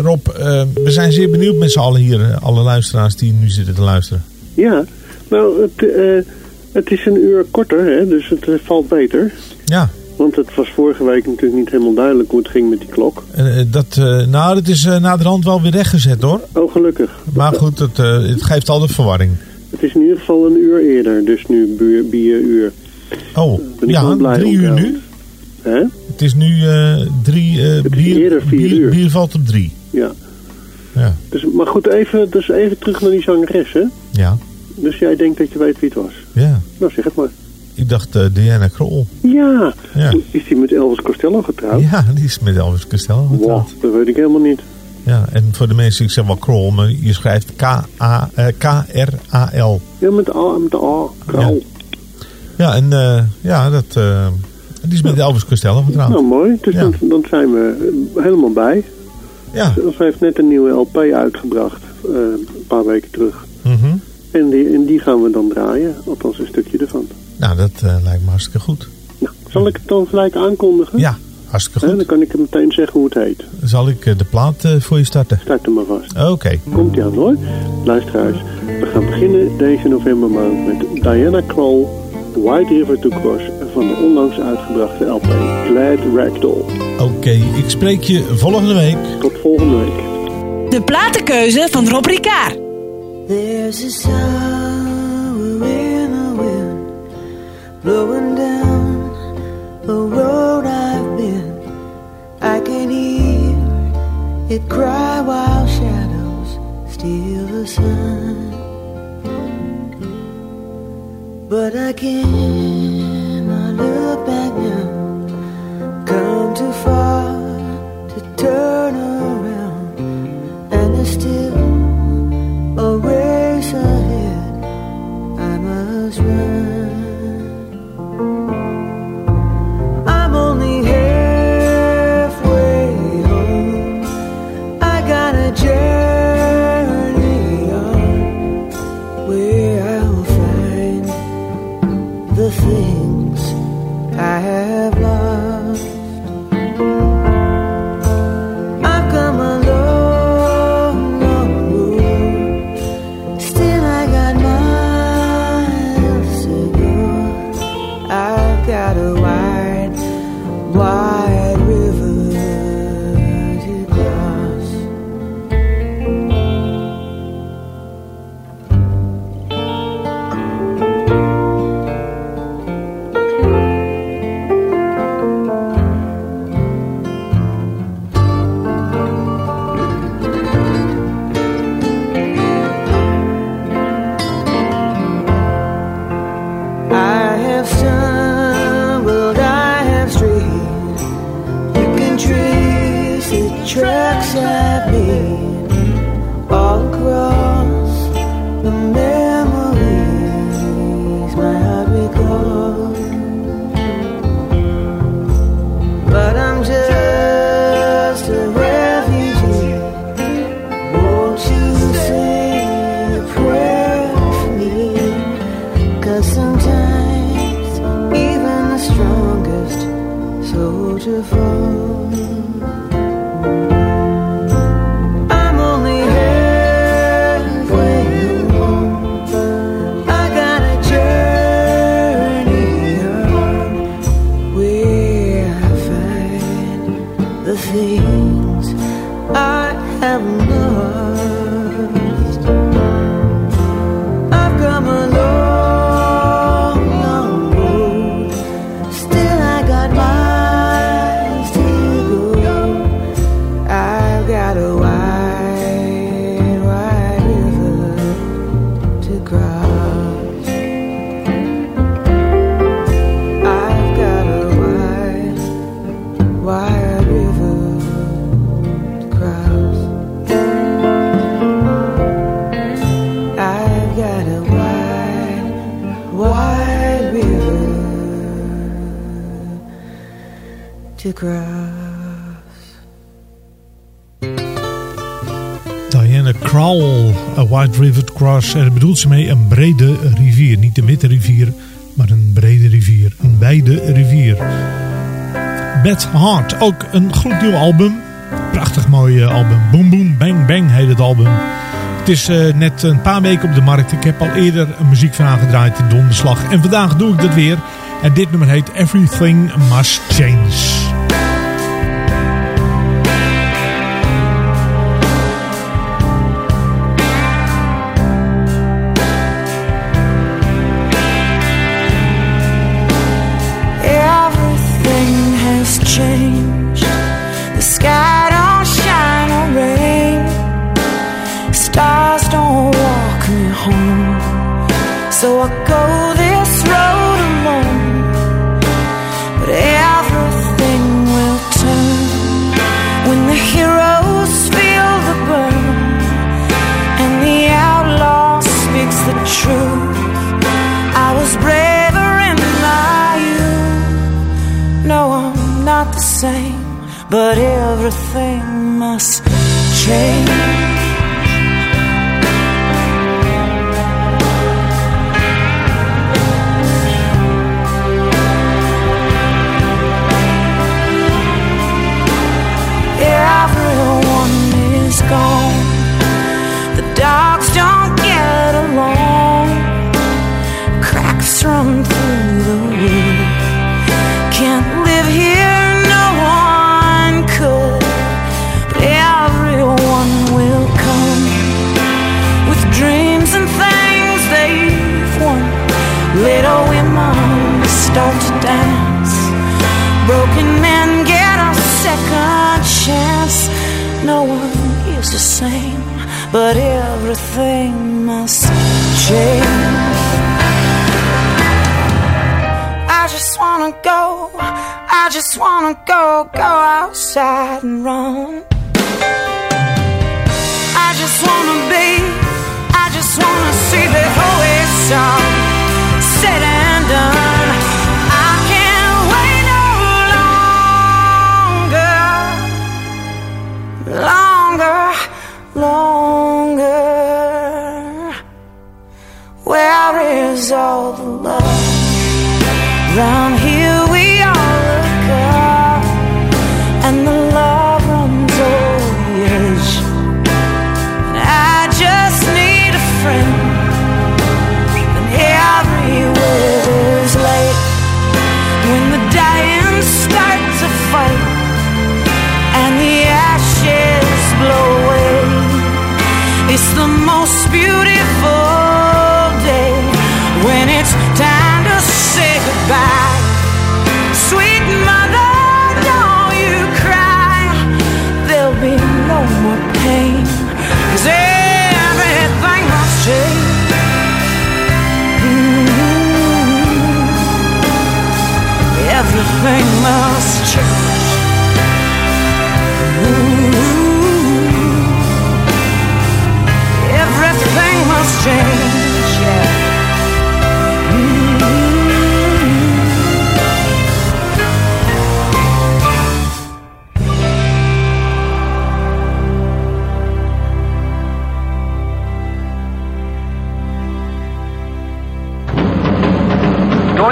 Rob, we zijn zeer benieuwd met z'n allen hier, alle luisteraars die nu zitten te luisteren. Ja, nou, het, het is een uur korter, hè, dus het valt beter. Ja. Want het was vorige week natuurlijk niet helemaal duidelijk hoe het ging met die klok. Dat, nou, dat is eh, naderhand wel weer rechtgezet hoor. Oh, gelukkig. Maar goed, het, eh, het geeft altijd verwarring. Het is in ieder geval een uur eerder, dus nu bier, bieruur. Oh, Ben ik ja, wel blij drie uur trouwens. nu. Hè? Het is nu eh, drie, eh, bier, eerder vier bier, uur. bier valt op drie. Ja. Ja. Dus, maar goed, even, dus even terug naar die zangeres, hè? Ja, Dus jij denkt dat je weet wie het was? ja. Nou, zeg het maar. Ik dacht Diana Krol. Ja. Ja. Is die met Elvis Costello getrouwd? Ja, die is met Elvis Costello Wow, getrouwd. dat weet ik helemaal niet. Ja, en voor de mensen, ik zeg wel Krol, maar je schrijft K-A- eh, K-R-A-L. Ja, met de A, met de A, Krol. Ja, en eh, ja, dat, eh, die is met Elvis Costello getrouwd. Nou, mooi. Dus dan, dan zijn we eh, helemaal bij. Ja. Ze heeft net een nieuwe LP uitgebracht, eh, een paar weken terug. Mhm. En die, en die gaan we dan draaien, althans een stukje ervan. Nou, dat eh, lijkt me hartstikke goed. Zal ik het dan gelijk aankondigen? Ja, hartstikke goed. dan kan ik meteen zeggen hoe het heet. Zal ik eh, de plaat eh, voor je starten? Start hem maar vast. Oké. Komt ie aan hoor. Luisteraars, we gaan beginnen deze novembermaand met Diana Kroll, White River to Cross van de onlangs uitgebrachte LP Glad Ragdoll. Oké, ik spreek je volgende week. Tot volgende week. De platenkeuze van Rob Ricard. There's a sour in the wind blowing it cry while shadows steal the sun. But I cannot look back now. Come too far to turn around, Diana Krall, A White River Cross. En bedoelt ze mee een brede rivier. Niet de witte rivier, maar een brede rivier. Een beide rivier. Bad Heart, ook een gloednieuw album. Prachtig mooi album. Boom Boom Bang Bang heet het album. Het is eh, net een paar weken op de markt. Ik heb al eerder muziek van aangedraaid in Donderslag. En vandaag doe ik dat weer. En dit nummer heet Everything Must Change.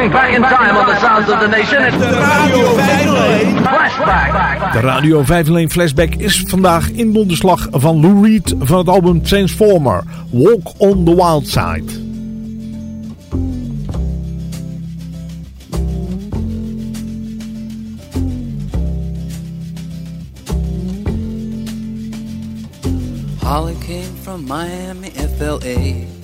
Going back in time on the sounds of the nation. It's the Radio 501 Flashback. De Radio 501 Flashback is vandaag in donderslag van Lou Reed van het album Transformer. Walk on the Wild Side. Holly came from Miami, FLA.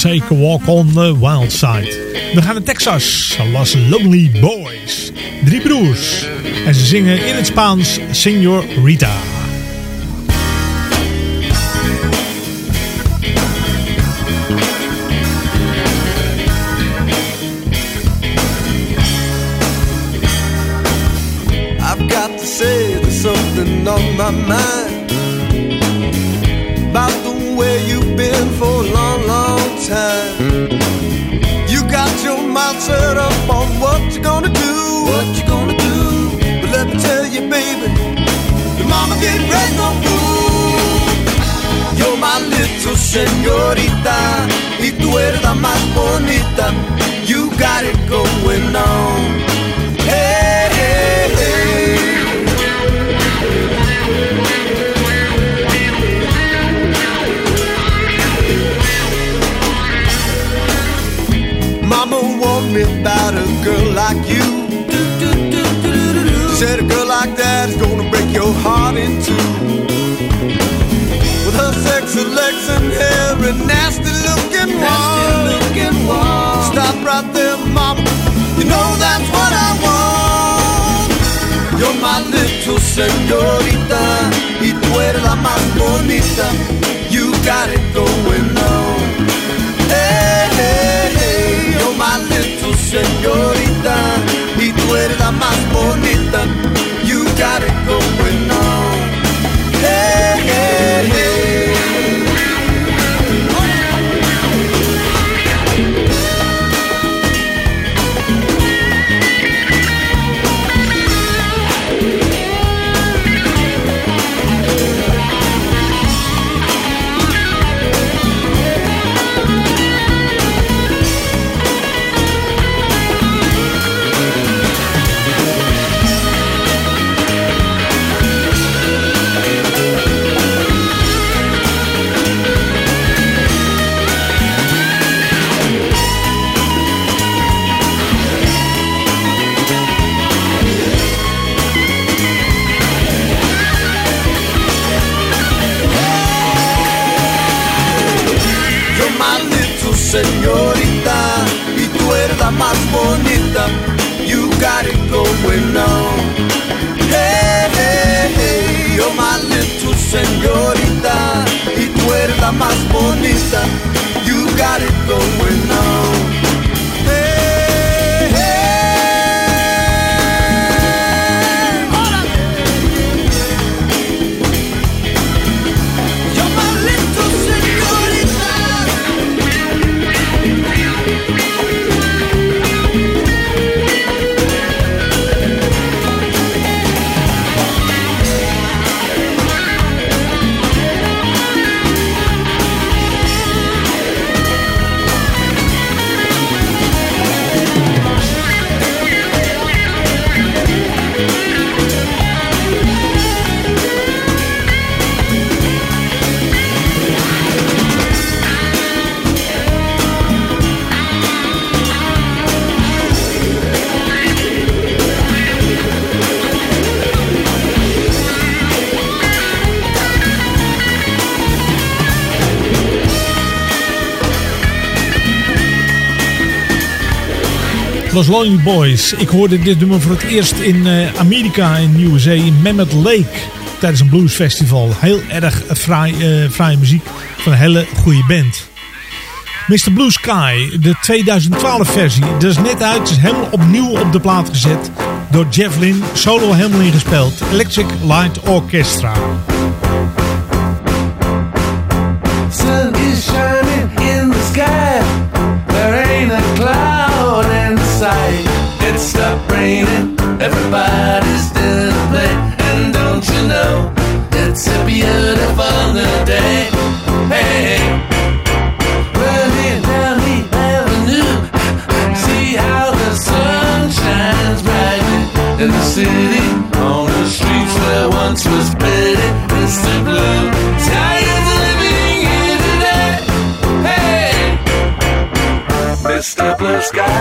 Take a Walk on the Wild Side. We gaan naar Texas, Los Lonely Boys. Drie broers. En ze zingen in het Spaans Senor You got it Lonely Boys. Ik hoorde dit nummer voor het eerst in eh, Amerika, in USA, in Mammoth Lake. Tijdens een bluesfestival. Heel erg fraai, uh, fraaie muziek van een hele goede band. Mr. Blue Sky, de 2012 versie. Dat is net uit, is helemaal opnieuw op de plaat gezet. Door Jeff Lynne, solo helemaal ingespeeld. Electric Light Orchestra. Sky,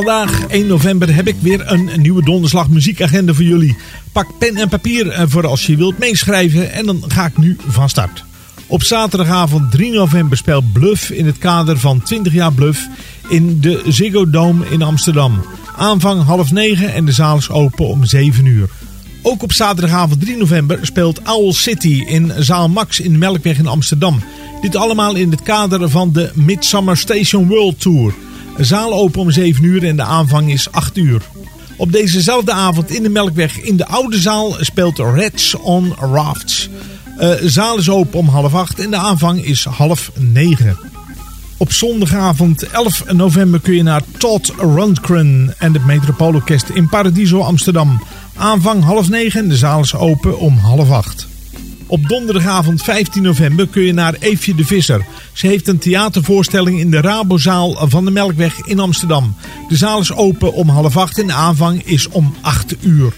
Vandaag, 1 november, heb ik weer een nieuwe donderslag muziekagenda voor jullie. Pak pen en papier eh, voor als je wilt meeschrijven en dan ga ik nu van start. Op zaterdagavond 3 november speelt Bluff in het kader van 20 jaar Bluff in de Ziggo Dome in Amsterdam. Aanvang half 9 en de zaal is open om 7 uur. Ook op zaterdagavond 3 november speelt Owl City in zaal Max in Melkweg in Amsterdam. Dit allemaal in het kader van de Midsummer Station World Tour. Zaal open om 7 uur en de aanvang is 8 uur. Op dezezelfde avond in de Melkweg in de oude zaal speelt Reds on Rafts. De zaal is open om half 8 en de aanvang is half 9. Op zondagavond 11 november kun je naar Todd Rundgren en het Metropoolorkest in Paradiso Amsterdam. Aanvang half 9 en de zaal is open om half 8. Op donderdagavond 15 november kun je naar Eefje de Visser. Ze heeft een theatervoorstelling in de Rabozaal van de Melkweg in Amsterdam. De zaal is open om half acht en de aanvang is om 8 uur.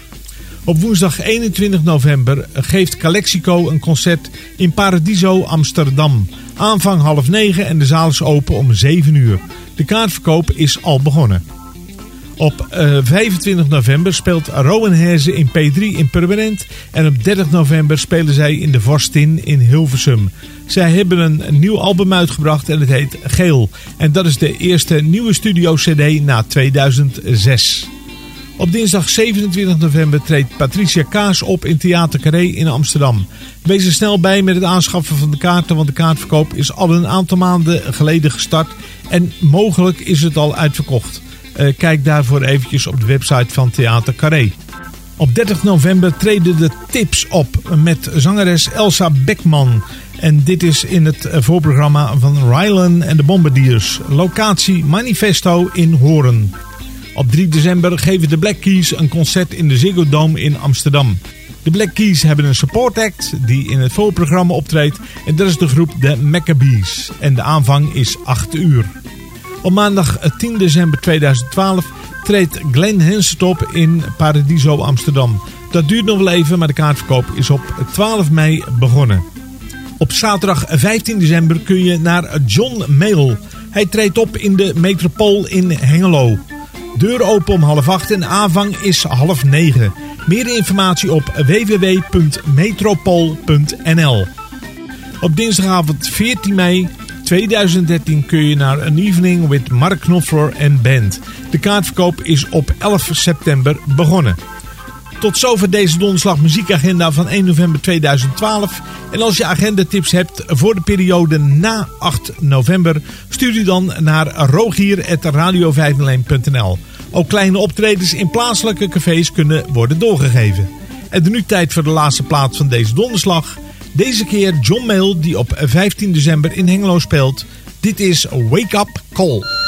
Op woensdag 21 november geeft Calexico een concert in Paradiso Amsterdam. Aanvang half negen en de zaal is open om 7 uur. De kaartverkoop is al begonnen. Op eh, 25 november speelt Rowan Herze in P3 in Permanent. En op 30 november spelen zij in de Vorstin in Hilversum. Zij hebben een nieuw album uitgebracht en het heet Geel. En dat is de eerste nieuwe studio cd na 2006. Op dinsdag 27 november treedt Patricia Kaas op in Theater Carré in Amsterdam. Wees er snel bij met het aanschaffen van de kaarten, want de kaartverkoop is al een aantal maanden geleden gestart. En mogelijk is het al uitverkocht. Eh, kijk daarvoor eventjes op de website van Theater Carré. Op 30 november treden de Tips op met zangeres Elsa Beckman. En dit is in het eh, voorprogramma van Rylan en de Bombardiers. Locatie Manifesto in Horen. Op 3 december geven de Black Keys een concert in de Ziggo Dome in Amsterdam. De Black Keys hebben een support act die in het voorprogramma optreedt. En dat is de groep de Maccabees. En de aanvang is 8 uur. Op maandag 10 december 2012 treedt Glenn Hansard op in Paradiso Amsterdam. Dat duurt nog wel even, maar de kaartverkoop is op 12 mei begonnen. Op zaterdag 15 december kun je naar John Mail. Hij treedt op in de Metropool in Hengelo. Deur open om half acht en aanvang is half negen. Meer informatie op www.metropool.nl Op dinsdagavond 14 mei 2013 kun je naar An Evening with Mark Knopfler en Band. De kaartverkoop is op 11 september begonnen. Tot zover deze donderslag muziekagenda van 1 november 2012. En als je agendatips hebt voor de periode na 8 november, stuur die dan naar rogier.radio Ook kleine optredens in plaatselijke cafés kunnen worden doorgegeven. En nu tijd voor de laatste plaats van deze donderslag. Deze keer John Mail die op 15 december in Hengelo speelt. Dit is Wake Up Call.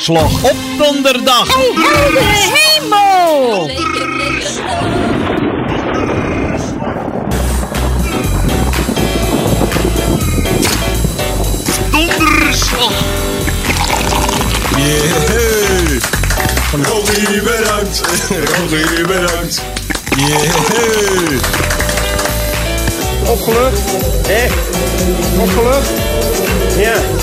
Donderslag op donderdag. Hey, heldere hemel! Donderslag! Yeah! Rogie, bedankt! Rogie, bedankt! Yeah! Opgelucht? Hé? Opgelucht? Ja.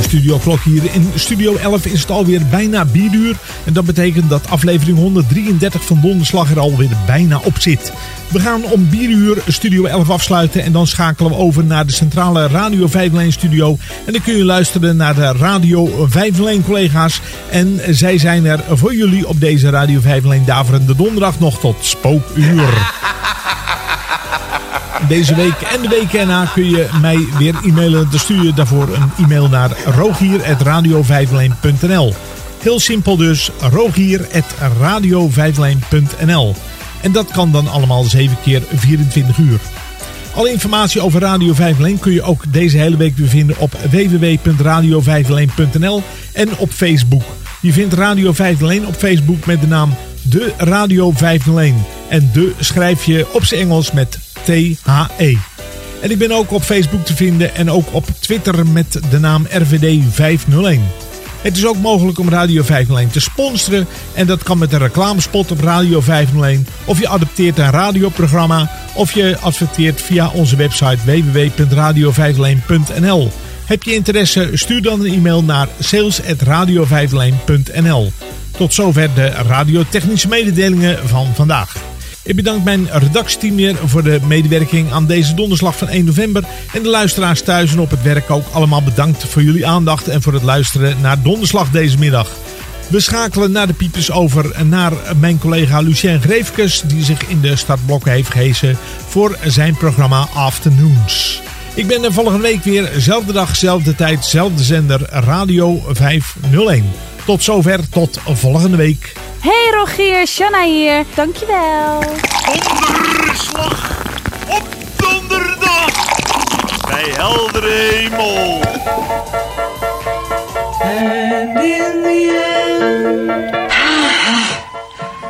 De studioklok hier in Studio 11 is het alweer bijna bieruur. En dat betekent dat aflevering 133 van Donderslag er alweer bijna op zit. We gaan om bieruur Studio 11 afsluiten en dan schakelen we over naar de centrale Radio 501 studio. En dan kun je luisteren naar de Radio 501 collega's. En zij zijn er voor jullie op deze Radio 501 Daverende Donderdag nog tot spookuur. Deze week en de week erna kun je mij weer e-mailen. Dan stuur je daarvoor een e-mail naar rogier.radio501.nl Heel simpel dus, rogier.radio501.nl En dat kan dan allemaal 7 keer 24 uur. Alle informatie over Radio 501 kun je ook deze hele week weer vinden op www.radio501.nl en op Facebook. Je vindt Radio 501 op Facebook met de naam De Radio 501. En de schrijf je op zijn Engels met T-H-E. En ik ben ook op Facebook te vinden en ook op Twitter met de naam RVD 501. Het is ook mogelijk om Radio 501 te sponsoren en dat kan met een reclamespot op Radio 501 of je adopteert een radioprogramma of je adverteert via onze website www.radio501.nl. Heb je interesse? Stuur dan een e-mail naar sales.radio501.nl. Tot zover de radiotechnische mededelingen van vandaag. Ik bedank mijn redactieteam weer voor de medewerking aan deze donderslag van 1 november. En de luisteraars thuis en op het werk ook allemaal bedankt voor jullie aandacht en voor het luisteren naar donderslag deze middag. We schakelen naar de piepers over naar mijn collega Lucien Greefkes, die zich in de startblokken heeft gehezen voor zijn programma Afternoons. Ik ben er volgende week weer, zelfde dag, zelfde tijd, zelfde zender, Radio 501. Tot zover, tot volgende week. Hey Rogier, Shanna hier. Dankjewel. Donderslag op donderdag bij heldere hemel. And in the end.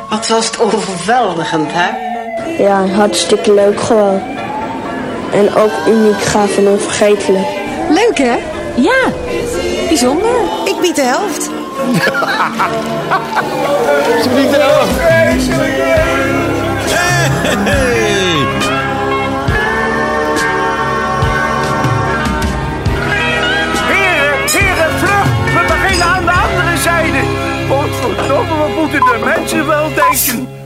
Wat was het overweldigend, hè? Ja, hartstikke leuk gewoon. En ook uniek, gaaf en onvergetelijk. Leuk hè? Ja, bijzonder. Ik bied de helft. Ze er af. Heren, heren, vlug! We beginnen aan de andere zijde. Godverdomme, wat moeten de mensen wel denken?